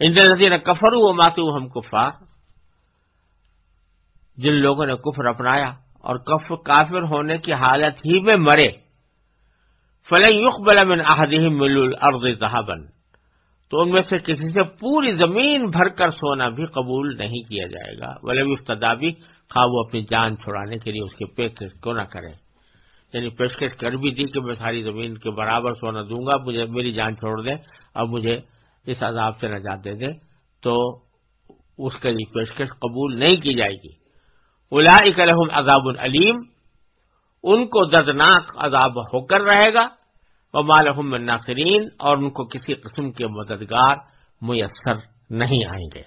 ان کفر و ماتو ہم کفار، جن لوگوں نے کفر اپنایا اور کف کافر ہونے کی حالت ہی میں مرے۔ فلح بلا من احدہم مل الارض ذهبا تو ان میں سے کسی سے پوری زمین بھر کر سونا بھی قبول نہیں کیا جائے گا۔ ولی افتدا بھی خواہ وہ اپنی جان چھڑانے کے لیے اس کے پیٹ کو نہ کرے۔ یعنی پیشکش کر بھی دی کہ میں ساری زمین کے برابر سونا دوں گا، مجھے میری جان چھوڑ دیں اور مجھے اس عذاب سے نجات دے دیں تو اس کا یہ پیشکش قبول نہیں کی جائے گی۔ لهم عذاب العلیم ان کو دردناک عذاب ہو کر رہے گا وہ مالحم ناصرین، اور ان کو کسی قسم کے مددگار میسر نہیں آئیں گے۔